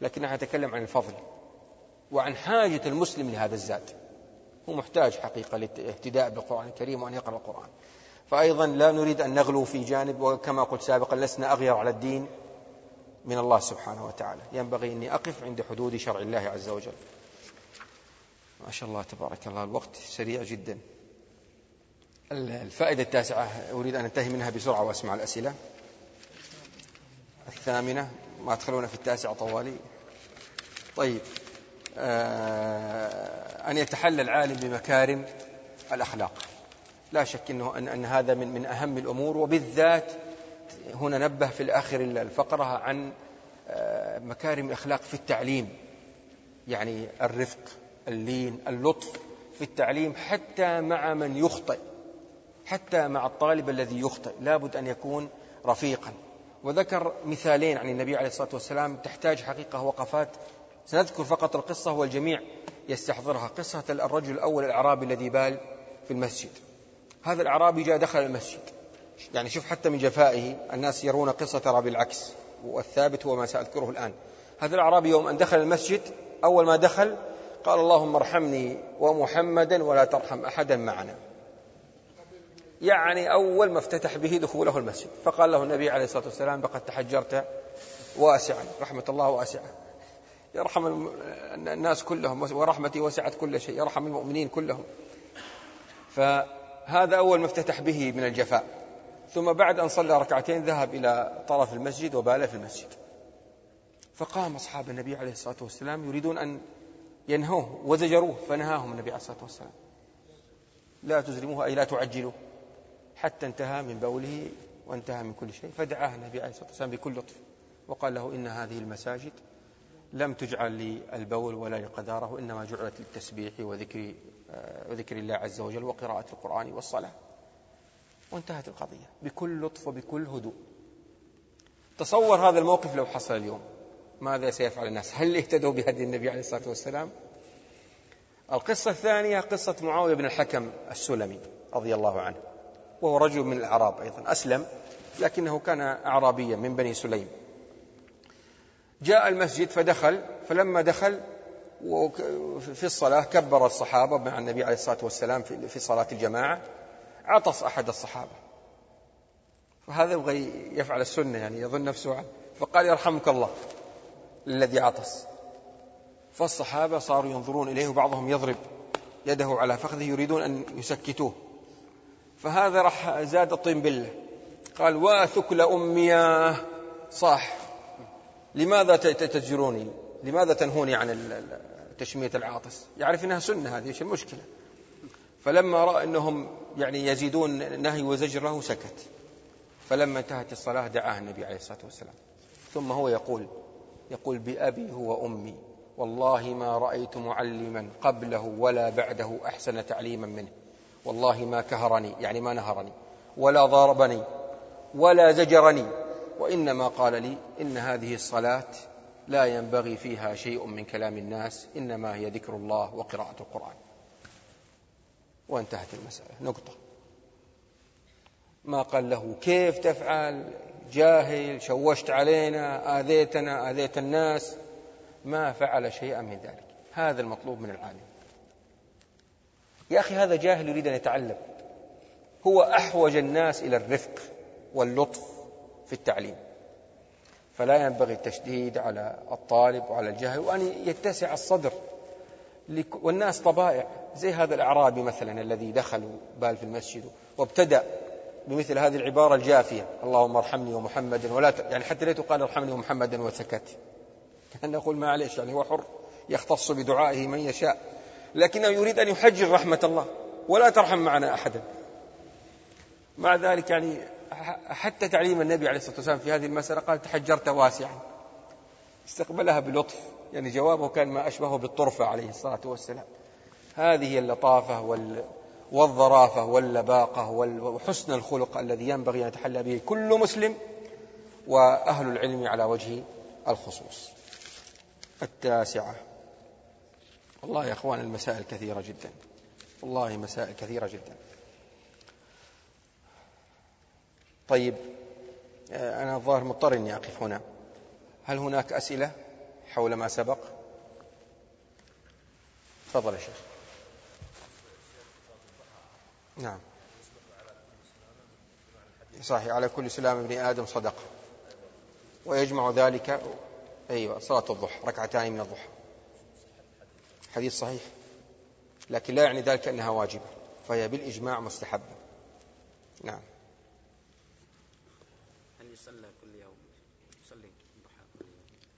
لكن نحن نتكلم عن الفضل وعن حاجة المسلم لهذا الزاد هو محتاج حقيقة للاهتداء بالقرآن الكريم وأن يقرأ القرآن. فأيضا لا نريد أن نغلو في جانب وكما قلت سابقا لسنا أغير على الدين. من الله سبحانه وتعالى. ينبغي أني أقف عند حدود شرع الله عز وجل. ما شاء الله تبارك الله الوقت سريع جدا. الفائدة التاسعة أريد أن أنتهي منها بسرعة وأسمع الأسئلة. الثامنة ما تخلون في التاسعة طوالي. طيب آه، أن يتحلى العالم بمكارم الأخلاق. لا شك أنه أن, أن هذا من من أهم الأمور وبالذات هنا نبه في الآخر الفقرة عن آه، مكارم الأخلاق في التعليم. يعني الرفق اللين اللطف في التعليم حتى مع من يخطئ حتى مع الطالب الذي يخطئ. لابد أن يكون رفيقا. وذكر مثالين عن النبي عليه الصلاة والسلام تحتاج حقيقة وقفات. سنذكر فقط القصة والجميع يستحضرها. قصة الرجل الأول الأعرابي الذي بال في المسجد. هذا الأعرابي جاء دخل المسجد. يعني شوف حتى من جفائه الناس يرون قصة ترى بالعكس والثابت هو ما سأذكره الآن. هذا الأعرابي يوم أن دخل المسجد أول ما دخل قال اللهم ارحمني ومحمدا ولا ترحم أحدا معنا. يعني أول ما افتتح به دخوله المسجد فقال له النبي عليه الصلاة والسلام لقد تحجرت واسعا رحمة الله واسعة. يرحم الناس كلهم ورحمتي وسعت كل شيء يرحم المؤمنين كلهم. فهذا أول ما افتتح به من الجفاء. ثم بعد أن صلى ركعتين ذهب إلى طرف المسجد وبال في المسجد. فقام أصحاب النبي عليه الصلاة والسلام يريدون أن ينهوه وزجروه فنهاهم النبي عليه الصلاة والسلام. لا تزرموه أي لا تعجلوه. حتى انتهى من بوله وانتهى من كل شيء. فدعاه النبي عليه الصلاة والسلام بكل لطف. وقال له إن هذه المساجد لم تجعل للبول ولا للقذارة إنما جعلت للتسبيح وذكر آه، وذكر الله عز وجل وقراءة القرآن والصلاة. وانتهت القضية. بكل لطف وبكل هدوء. تصور هذا الموقف لو حصل اليوم. ماذا سيفعل الناس؟ هل اهتدوا بهدي النبي عليه الصلاة والسلام؟ القصة الثانية قصة معاوية بن الحكم السلمي رضي الله عنه. وهو رجل من الأعراب أيضا. أسلم لكنه كان أعرابيا من بني سليم. جاء المسجد فدخل فلما دخل في الصلاة كبر الصحابة مع النبي عليه الصلاة والسلام في صلاة الجماعة. عطس أحد الصحابة. فهذا يبغى يفعل السنة يعني يظن نفسه فقال يرحمك الله الذي عطس. فالصحابة صاروا ينظرون إليه وبعضهم يضرب يده على فخذه يريدون أن يسكتوه. فهذا راح زاد الطين بله. قال واثكل أمياه صاح لماذا تزجروني لماذا تنهوني عن تشمية العاطس؟ يعرف أنها سنة هذه إيش المشكلة فلما رأى أنهم يعني يزيدون نهي وزجر له سكت. فلما انتهت الصلاة دعاه النبي عليه الصلاة والسلام. ثم هو يقول يقول بأبي هو أمي. والله ما رأيت معلما قبله ولا بعده أحسن تعليما منه. والله ما كهرني يعني ما نهرني ولا ضربني ولا زجرني. وإنما قال لي إن هذه الصلاة لا ينبغي فيها شيء من كلام الناس إنما هي ذكر الله وقراءة القرآن. وانتهت المسألة. نقطة. ما قال له كيف تفعل؟ جاهل شوشت علينا آذيتنا آذيت الناس. ما فعل شيئا من ذلك. هذا المطلوب من العالم. يا أخي هذا جاهل يريد أن يتعلم. هو أحوج الناس إلى الرفق واللطف في التعليم. فلا ينبغي التشديد على الطالب وعلى الجاهل وأن يتسع الصدر والناس طبائع. زي هذا الأعرابي مثلا الذي دخل بال في المسجد وابتدأ بمثل هذه العبارة الجافية. اللهم ارحمني ومحمدا ولا ت... يعني حتى لا تقال ارحمني ومحمدا وسكت. كان نقول معلش يعني هو حر يختص بدعائه من يشاء. لكنه يريد أن يحجر رحمة الله ولا ترحم معنا أحدا. مع ذلك يعني حتى تعليم النبي عليه الصلاة والسلام في هذه المسألة قال تحجرت واسعا. استقبلها بلطف يعني جوابه كان ما أشبهه بالطرفة عليه الصلاة والسلام. هذه اللطافة وال والظرافة واللباقة وحسن الخلق الذي ينبغي أن يتحلى به كل مسلم وأهل العلم على وجه الخصوص. التاسعة. والله يا أخوان المسائل كثيرة جدا. والله مسائل كثيرة جدا. طيب آه، أنا الظاهر مضطر أني أقف هنا. هل هناك أسئلة حول ما سبق؟ تفضل يا شيخ. نعم. صحيح على كل سلام ابن آدم صدقة ويجمع ذلك أيوة صلاة الضحى ركعتان من الضحى. حديث صحيح. لكن لا يعني ذلك أنها واجبة فهي بالإجماع مستحبة. نعم. هل يصلى كل يوم؟ يصلي الضحى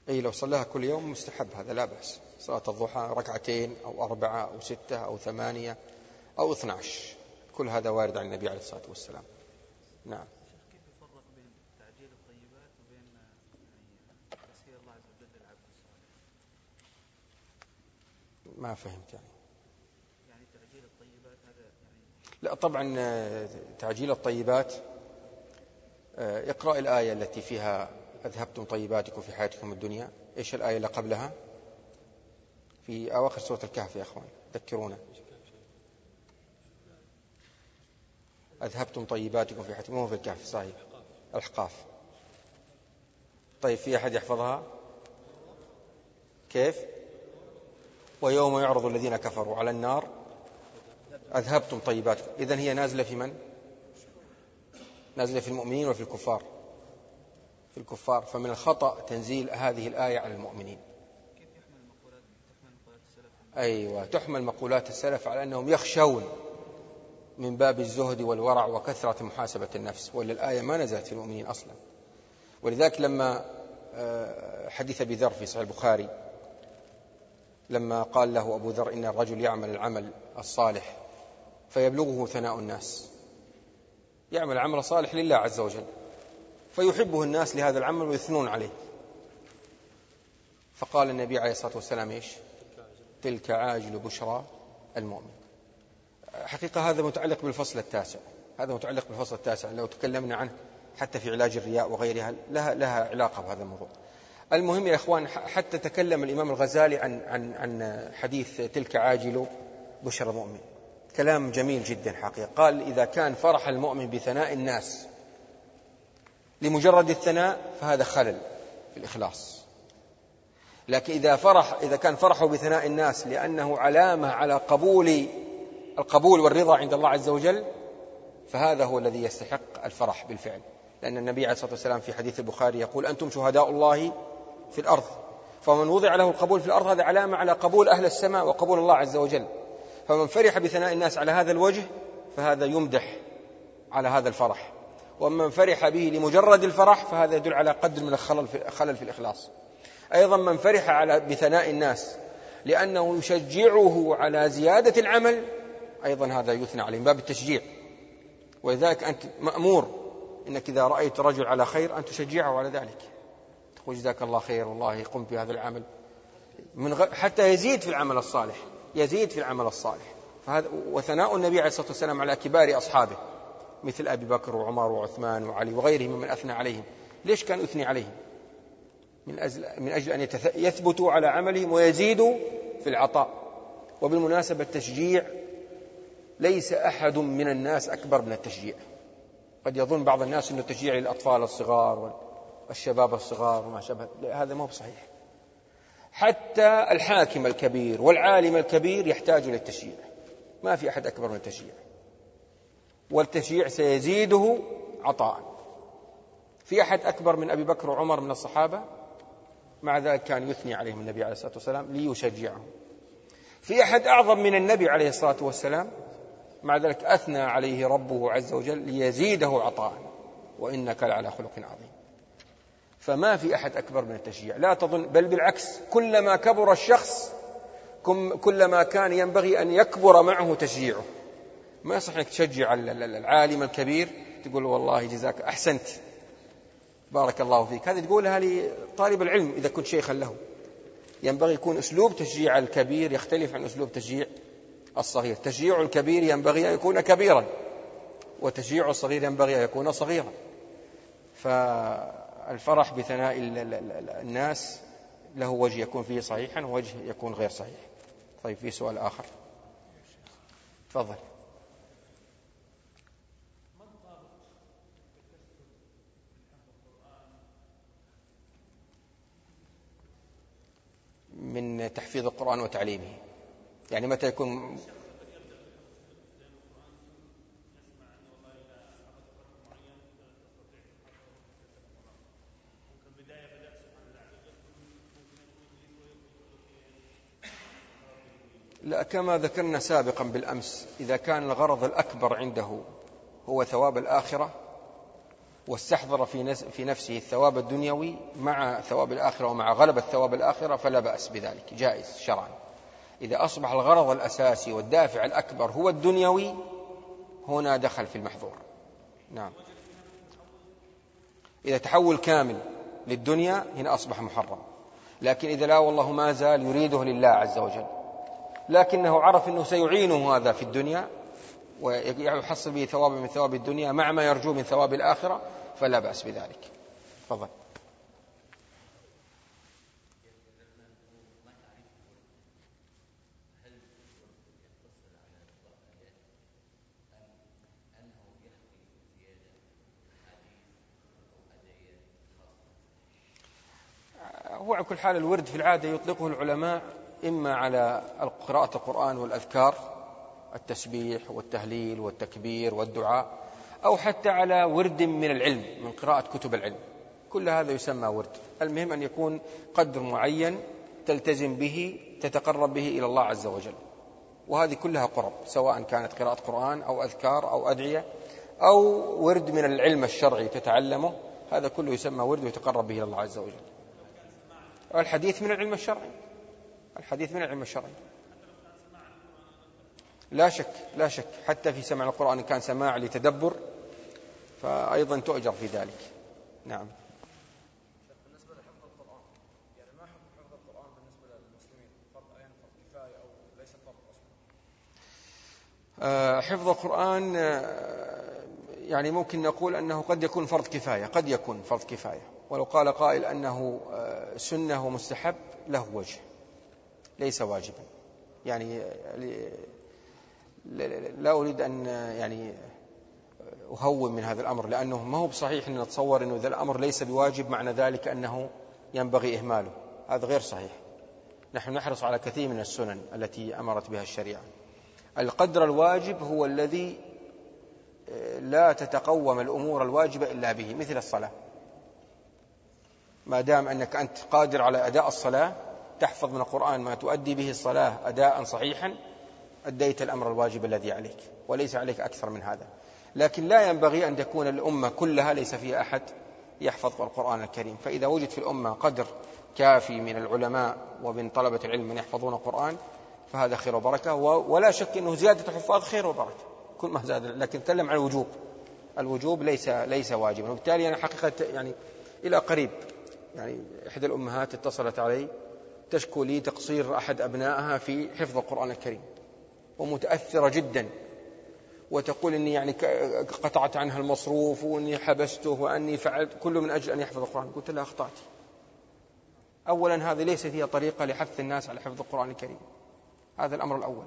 أي لو صلاها كل يوم مستحب هذا لا بأس. صلاة الضحى ركعتين أو أربعة أو ستة أو ثمانية أو اثنى عشر. كل هذا وارد عن النبي عليه الصلاة والسلام. نعم. كيف يفرق بين تعجيل الطيبات وبين تسهيل الله عز وجل؟ ما فهمت يعني يعني تعجيل الطيبات هذا يعني. لا طبعا آه، تعجيل الطيبات آه، اقرأ الآية التي فيها أذهبتم طيباتكم في حياتكم الدنيا. إيش الآية اللي قبلها؟ في أواخر سورة الكهف يا أخوان ذكرونا. أذهبتم طيباتكم في حياتكم مو في الكهف صحيح. الأحقاف طيب في أحد يحفظها؟ كيف؟ ويوم يعرض الذين كفروا على النار. أذهبتم طيباتكم. إذن هي نازلة في من؟ نازلة في المؤمنين وفي الكفار. في الكفار. فمن الخطأ تنزيل هذه الآية على المؤمنين. أيوة تحمل مقولات السلف على أنهم يخشون. من باب الزهد والورع وكثرة محاسبة النفس ولا الآية ما نزلت في المؤمنين أصلا. ولذلك لما آه، حديث أبي ذر في صحيح البخاري لما قال له أبو ذر إن الرجل يعمل العمل الصالح فيبلغه ثناء الناس. يعمل عمل صالح لله عز وجل فيحبه الناس لهذا العمل ويثنون عليه. فقال النبي عليه الصلاة والسلام إيش؟ تلك عاجل بشرى المؤمن. حقيقة هذا متعلق بالفصل التاسع. هذا متعلق بالفصل التاسع لو تكلمنا عنه حتى في علاج الرياء وغيرها لها, لها علاقة بهذا الموضوع. المهم يا إخوان حتى تكلم الإمام الغزالي عن, عن, عن حديث تلك عاجل بشرى المؤمن كلام جميل جدا حقيقة. قال إذا كان فرح المؤمن بثناء الناس لمجرد الثناء فهذا خلل في الإخلاص. لكن إذا فرح إذا كان فرحه بثناء الناس لأنه علامة على قبول القبول والرضا عند الله عز وجل فهذا هو الذي يستحق الفرح بالفعل. لأن النبي عليه الصلاة والسلام في حديث البخاري يقول أنتم شهداء الله في الأرض. فمن وضع له القبول في الأرض هذا علامة على قبول أهل السماء وقبول الله عز وجل. فمن فرح بثناء الناس على هذا الوجه فهذا يمدح على هذا الفرح. ومن فرح به لمجرد الفرح فهذا يدل على قدر من الخلل في, خلل في الإخلاص. أيضا من فرح على بثناء الناس لأنه يشجعه على زيادة العمل أيضا هذا يثنى عليه من باب التشجيع. ولذلك أنت مأمور إنك إذا رأيت رجل على خير أن تشجعه على ذلك. تقول جزاك الله خير والله قمت بهذا العمل. من غ... حتى يزيد في العمل الصالح يزيد في العمل الصالح. فهذا وثناء النبي عليه الصلاة والسلام على كبار أصحابه مثل أبي بكر وعمر وعثمان وعلي وغيرهم من أثنى عليهم. ليش كان يثني عليهم؟ من أجل, من أجل أن يثبتوا على عملهم ويزيدوا في العطاء. وبالمناسبة التشجيع ليس أحد من الناس أكبر من التشجيع. قد يظن بعض الناس أن التشجيع للأطفال الصغار والشباب الصغار وما شابه. هذا ما هو صحيح حتى الحاكم الكبير والعالم الكبير يحتاج إلى التشجيع ما في أحد أكبر من التشجيع. والتشجيع سيزيده عطاء. في أحد أكبر من أبي بكر وعمر من الصحابة؟ مع ذلك كان يثني عليهم النبي عليه الصلاة والسلام ليشجعهم. في أحد أعظم من النبي عليه الصلاة والسلام؟ مع ذلك أثنى عليه ربه عز وجل ليزيده عطاء وإنك لعلى خلق عظيم. فما في أحد أكبر من التشجيع. لا تظن بل بالعكس كلما كبر الشخص كلما كان ينبغي أن يكبر معه تشجيعه. ما يصح أنك تشجع العالم الكبير تقول والله جزاك أحسنت. بارك الله فيك. هذه تقولها لطالب العلم إذا كنت شيخا له. ينبغي يكون أسلوب تشجيع الكبير يختلف عن أسلوب تشجيع الصغير. تشجيع الكبير ينبغي أن يكون كبيرا وتشجيع الصغير ينبغي أن يكون صغيرا. فالفرح بثناء الناس له وجه يكون فيه صحيحا ووجه يكون غير صحيح. طيب في سؤال آخر. تفضل. من تحفيظ القرآن وتعليمه. يعني متى يكون لا كما ذكرنا سابقا بالأمس إذا كان الغرض الأكبر عنده هو ثواب الآخرة واستحضر في نفسه الثواب الدنيوي مع ثواب الآخرة ومع غلبة ثواب الآخرة فلا بأس بذلك. جائز شرعا. إذا أصبح الغرض الأساسي والدافع الأكبر هو الدنيوي هنا دخل في المحظور. نعم. إذا تحول كامل للدنيا هنا أصبح محرم. لكن إذا لا والله ما زال يريده لله عز وجل. لكنه عرف أنه سيعينه هذا في الدنيا ويحصل به ثواب من ثواب الدنيا مع ما يرجو من ثواب الآخرة فلا بأس بذلك. تفضل. على كل حال الورد في العادة يطلقه العلماء إما على قراءة القرآن والأذكار التسبيح والتهليل والتكبير والدعاء أو حتى على ورد من العلم من قراءة كتب العلم. كل هذا يسمى ورد. المهم أن يكون قدر معين تلتزم به تتقرب به إلى الله عز وجل. وهذه كلها قرب سواء كانت قراءة قرآن أو أذكار أو أدعية أو ورد من العلم الشرعي تتعلمه هذا كله يسمى ورد ويتقرب به إلى الله عز وجل. الحديث من العلم الشرعي. الحديث من العلم الشرعي. لا شك لا شك. حتى في سمع القرآن إن كان سماع لتدبر فأيضا تؤجر في ذلك. نعم. بالنسبة لحفظ القرآن يعني ما حفظ القرآن بالنسبة للمسلمين فرض فرض كفاية أو فرض أصلا حفظ القرآن يعني ممكن نقول أنه قد يكون فرض كفاية قد يكون فرض كفاية. ولو قال قائل أنه آه، سنة ومستحب له وجه ليس واجبا. يعني لا أريد أن يعني أهون من هذا الأمر لأنه ما هو بصحيح أن نتصور أنه إذا الأمر ليس بواجب معنى ذلك أنه ينبغي إهماله. هذا غير صحيح. نحن نحرص على كثير من السنن التي أمرت بها الشريعة. القدر الواجب هو الذي لا تتقوم الأمور الواجبة إلا به مثل الصلاة. ما دام أنك أنت قادر على أداء الصلاة تحفظ من القرآن ما تؤدي به الصلاة أداء صحيحا أديت الأمر الواجب الذي عليك وليس عليك أكثر من هذا. لكن لا ينبغي أن تكون الأمة كلها ليس فيها أحد يحفظ القرآن الكريم. فإذا وجد في الأمة قدر كافي من العلماء ومن طلبة العلم من يحفظون القرآن فهذا خير وبركة. ولا شك أنه زيادة حفاظ خير وبركة. كل ما زاد لكن نتكلم عن الوجوب. الوجوب ليس ليس واجبا. وبالتالي أنا حقيقة يعني إلى قريب يعني إحدى الأمهات اتصلت علي تشكو لي تقصير أحد أبنائها في حفظ القرآن الكريم ومتأثرة جدا وتقول إني يعني قطعت عنها المصروف وإني حبسته وأني فعلت كله من أجل أن يحفظ القرآن. قلت لها أخطأت. أولا هذه ليست هي طريقة لحث الناس على حفظ القرآن الكريم. هذا الأمر الأول.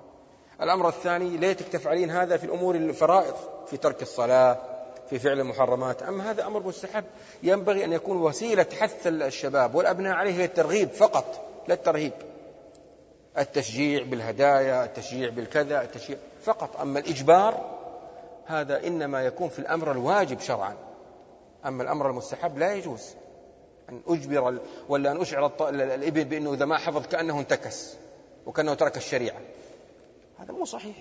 الأمر الثاني ليتك تفعلين هذا في الأمور الفرائض في ترك الصلاة في فعل المحرمات. أما هذا أمر مستحب؟ ينبغي أن يكون وسيلة حث الشباب والأبناء عليه للترغيب فقط لا الترهيب. التشجيع بالهدايا التشجيع بالكذا التشجيع فقط. أما الإجبار هذا إنما يكون في الأمر الواجب شرعا. أما الأمر المستحب لا يجوز أن أجبر ولا أن أشعر الإبل بأنه إذا ما حفظ كأنه انتكس وكأنه ترك الشريعة. هذا مو صحيح.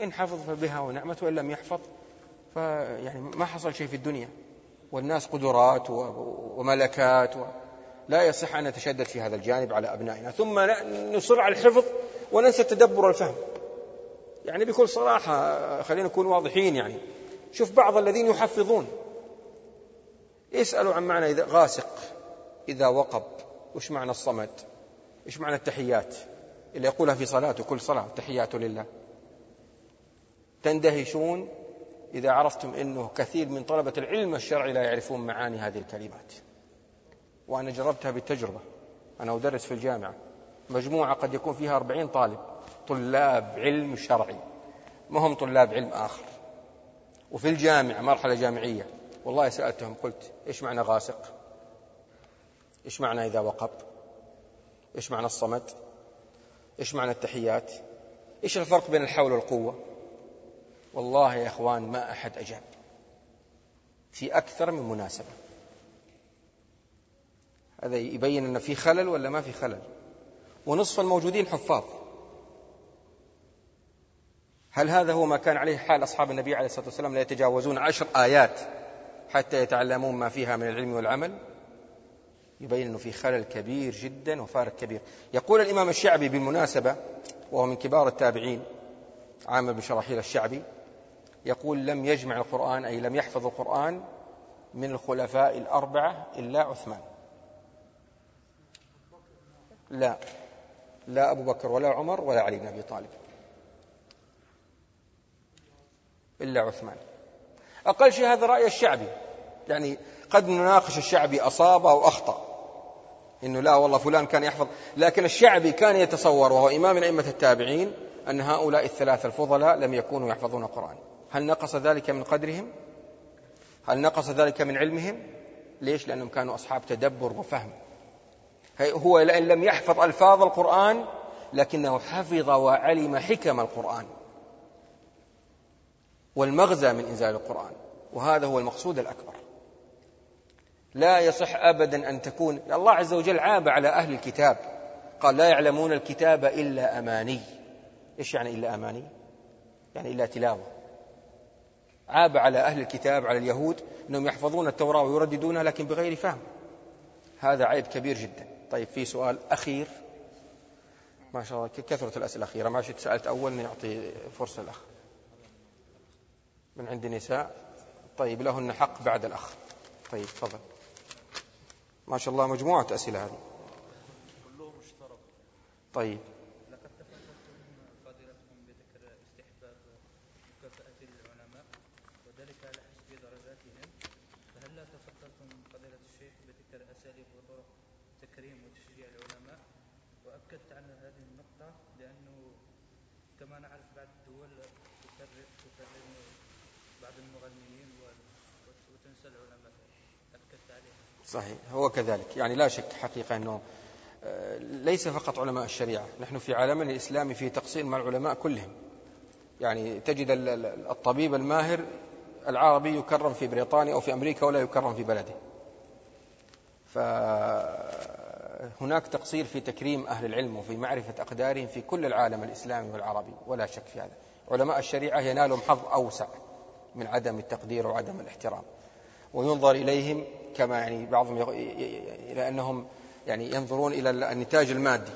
إن حفظ فبها ونعمت وإن لم يحفظ فيعني ما حصل شيء في الدنيا. والناس قدرات وملكات و... لا يصح أن نتشدد في هذا الجانب على أبنائنا. ثم نصر على الحفظ وننسى التدبر والفهم. يعني بكل صراحة خلينا نكون واضحين يعني. شوف بعض الذين يحفظون. يسألوا عن معنى إذا غاسق. إذا وقب وش معنى الصمد؟ إيش معنى التحيات؟ اللي يقولها في صلاته كل صلاة تحيات لله. تندهشون إذا عرفتم أنه كثير من طلبة العلم الشرعي لا يعرفون معاني هذه الكلمات. وأنا جربتها بالتجربة. أنا أدرس في الجامعة. مجموعة قد يكون فيها أربعين طالب طلاب علم شرعي. ما هم طلاب علم آخر؟ وفي الجامعة مرحلة جامعية. والله سألتهم قلت إيش معنى غاسق؟ إيش معنى إذا وقب إيش معنى الصمد؟ إيش معنى التحيات؟ إيش الفرق بين الحول والقوة؟ والله يا إخوان ما أحد أجاب. في أكثر من مناسبة. هذا يبين أن في خلل ولا ما في خلل. ونصف الموجودين حفاظ. هل هذا هو ما كان عليه حال أصحاب النبي عليه الصلاة والسلام لا يتجاوزون عشر آيات حتى يتعلمون ما فيها من العلم والعمل؟ يبين أنه في خلل كبير جدا وفارق كبير. يقول الإمام الشعبي بالمناسبة وهو من كبار التابعين عامر بن الشعبي يقول لم يجمع القرآن أي لم يحفظ القرآن من الخلفاء الأربعة إلا عثمان. لا لا أبو بكر ولا عمر ولا علي بن أبي طالب. إلا عثمان. أقل شيء هذا رأي الشعبي. يعني قد نناقش الشعبي أصاب أو أخطأ. إنه لا والله فلان كان يحفظ. لكن الشعبي كان يتصور وهو إمام من أئمة التابعين أن هؤلاء الثلاثة الفضلاء لم يكونوا يحفظون القرآن. هل نقص ذلك من قدرهم؟ هل نقص ذلك من علمهم؟ ليش؟ لأنهم كانوا أصحاب تدبر وفهم. هو لأن لم يحفظ ألفاظ القرآن لكنه حفظ وعلم حكم القرآن. والمغزى من إنزال القرآن. وهذا هو المقصود الأكبر. لا يصح أبدا أن تكون الله عز وجل عاب على أهل الكتاب. قال لا يعلمون الكتاب إلا أماني. إيش يعني إلا أماني؟ يعني إلا تلاوة. عاب على أهل الكتاب على اليهود أنهم يحفظون التوراة ويرددونها لكن بغير فهم. هذا عيب كبير جدا. طيب في سؤال أخير. ما شاء الله كثرة الأسئلة الأخيرة. ما شئت سألت أول نعطي فرصة الأخ من عند نساء. طيب لهن حق بعد الأخ. طيب تفضل. ما شاء الله مجموعة أسئلة هذه. طيب لقد تفضلتم فضيلتكم بذكر استحباب مكافأة العلماء وذلك على حسب درجاتهم فهل لا تفضلتم فضيلة الشيخ بذكر أساليب وطرق تكريم وتشجيع العلماء وأكدت على هذه النقطة لأنه كما نعرف بعض الدول تكرم تكرم بعض المغنيين و- وتنسى العلماء أكدت عليها صحيح. هو كذلك. يعني لا شك حقيقة أنه آه، ليس فقط علماء الشريعة. نحن في عالمنا الإسلامي في تقصير مع العلماء كلهم. يعني تجد ال- ال- الطبيب الماهر العربي يكرم في بريطانيا أو في أمريكا ولا يكرم في بلده. فهناك تقصير في تكريم أهل العلم وفي معرفة أقدارهم في كل العالم الإسلامي والعربي. ولا شك في هذا. علماء الشريعة ينالهم حظ أوسع من عدم التقدير وعدم الاحترام. وينظر إليهم كما يعني بعضهم يق- ي- ي- إلى أنهم يعني ينظرون إلى النتاج المادي.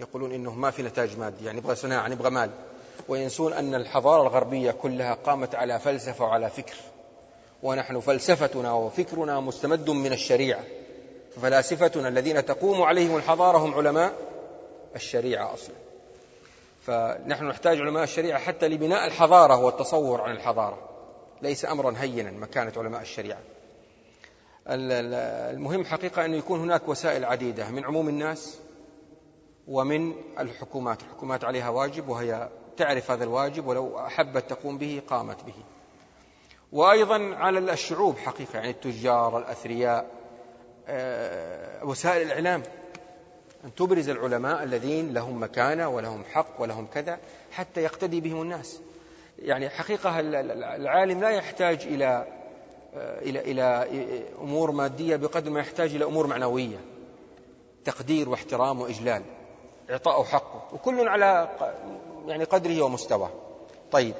يقولون إنه ما في نتاج مادي يعني نبغى صناعة نبغى مال. وينسون أن الحضارة الغربية كلها قامت على فلسفة وعلى فكر. ونحن فلسفتنا وفكرنا مستمد من الشريعة. ففلاسفتنا الذين تقوم عليهم الحضارة هم علماء الشريعة أصلا. فنحن نحتاج علماء الشريعة حتى لبناء الحضارة والتصور عن الحضارة. ليس أمرا هينا مكانة علماء الشريعة. ال- ال- المهم حقيقة أن يكون هناك وسائل عديدة من عموم الناس ومن الحكومات. الحكومات عليها واجب وهي تعرف هذا الواجب ولو أحبت تقوم به قامت به. وأيضا على الشعوب حقيقة يعني التجار الأثرياء آه، وسائل الإعلام. أن تبرز العلماء الذين لهم مكانة ولهم حق ولهم كذا حتى يقتدي بهم الناس. يعني حقيقة العالم لا يحتاج إلى إلى إلى أمور مادية بقدر ما يحتاج إلى أمور معنوية تقدير واحترام وإجلال إعطاء حقه وكل على يعني قدره ومستواه. طيب.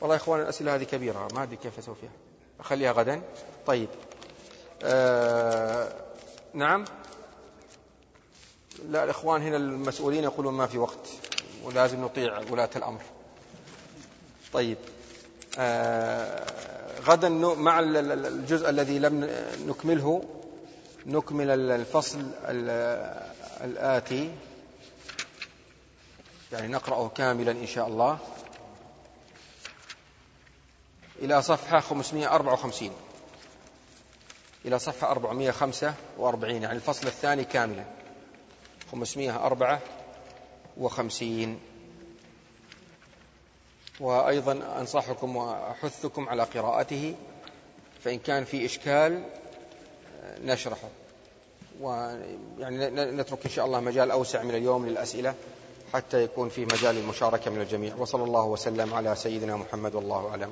والله يا إخوان الأسئلة هذه كبيرة ما أدري كيف أسوي فيها. أخليها غدا. طيب. آه نعم. لا الإخوان هنا المسؤولين يقولون ما في وقت ولازم نطيع ولاة الأمر. طيب آه غدا مع الجزء الذي لم نكمله نكمل الفصل الآتي. يعني نقرأه كاملا إن شاء الله. إلى صفحة 554 إلى صفحة 445 يعني الفصل الثاني كاملا. 554 وأيضا أنصحكم وأحثكم على قراءته فإن كان في إشكال نشرحه. ويعني نترك إن شاء الله مجال أوسع من اليوم للأسئلة حتى يكون في مجال المشاركة من الجميع. وصلى الله وسلم على سيدنا محمد والله أعلم.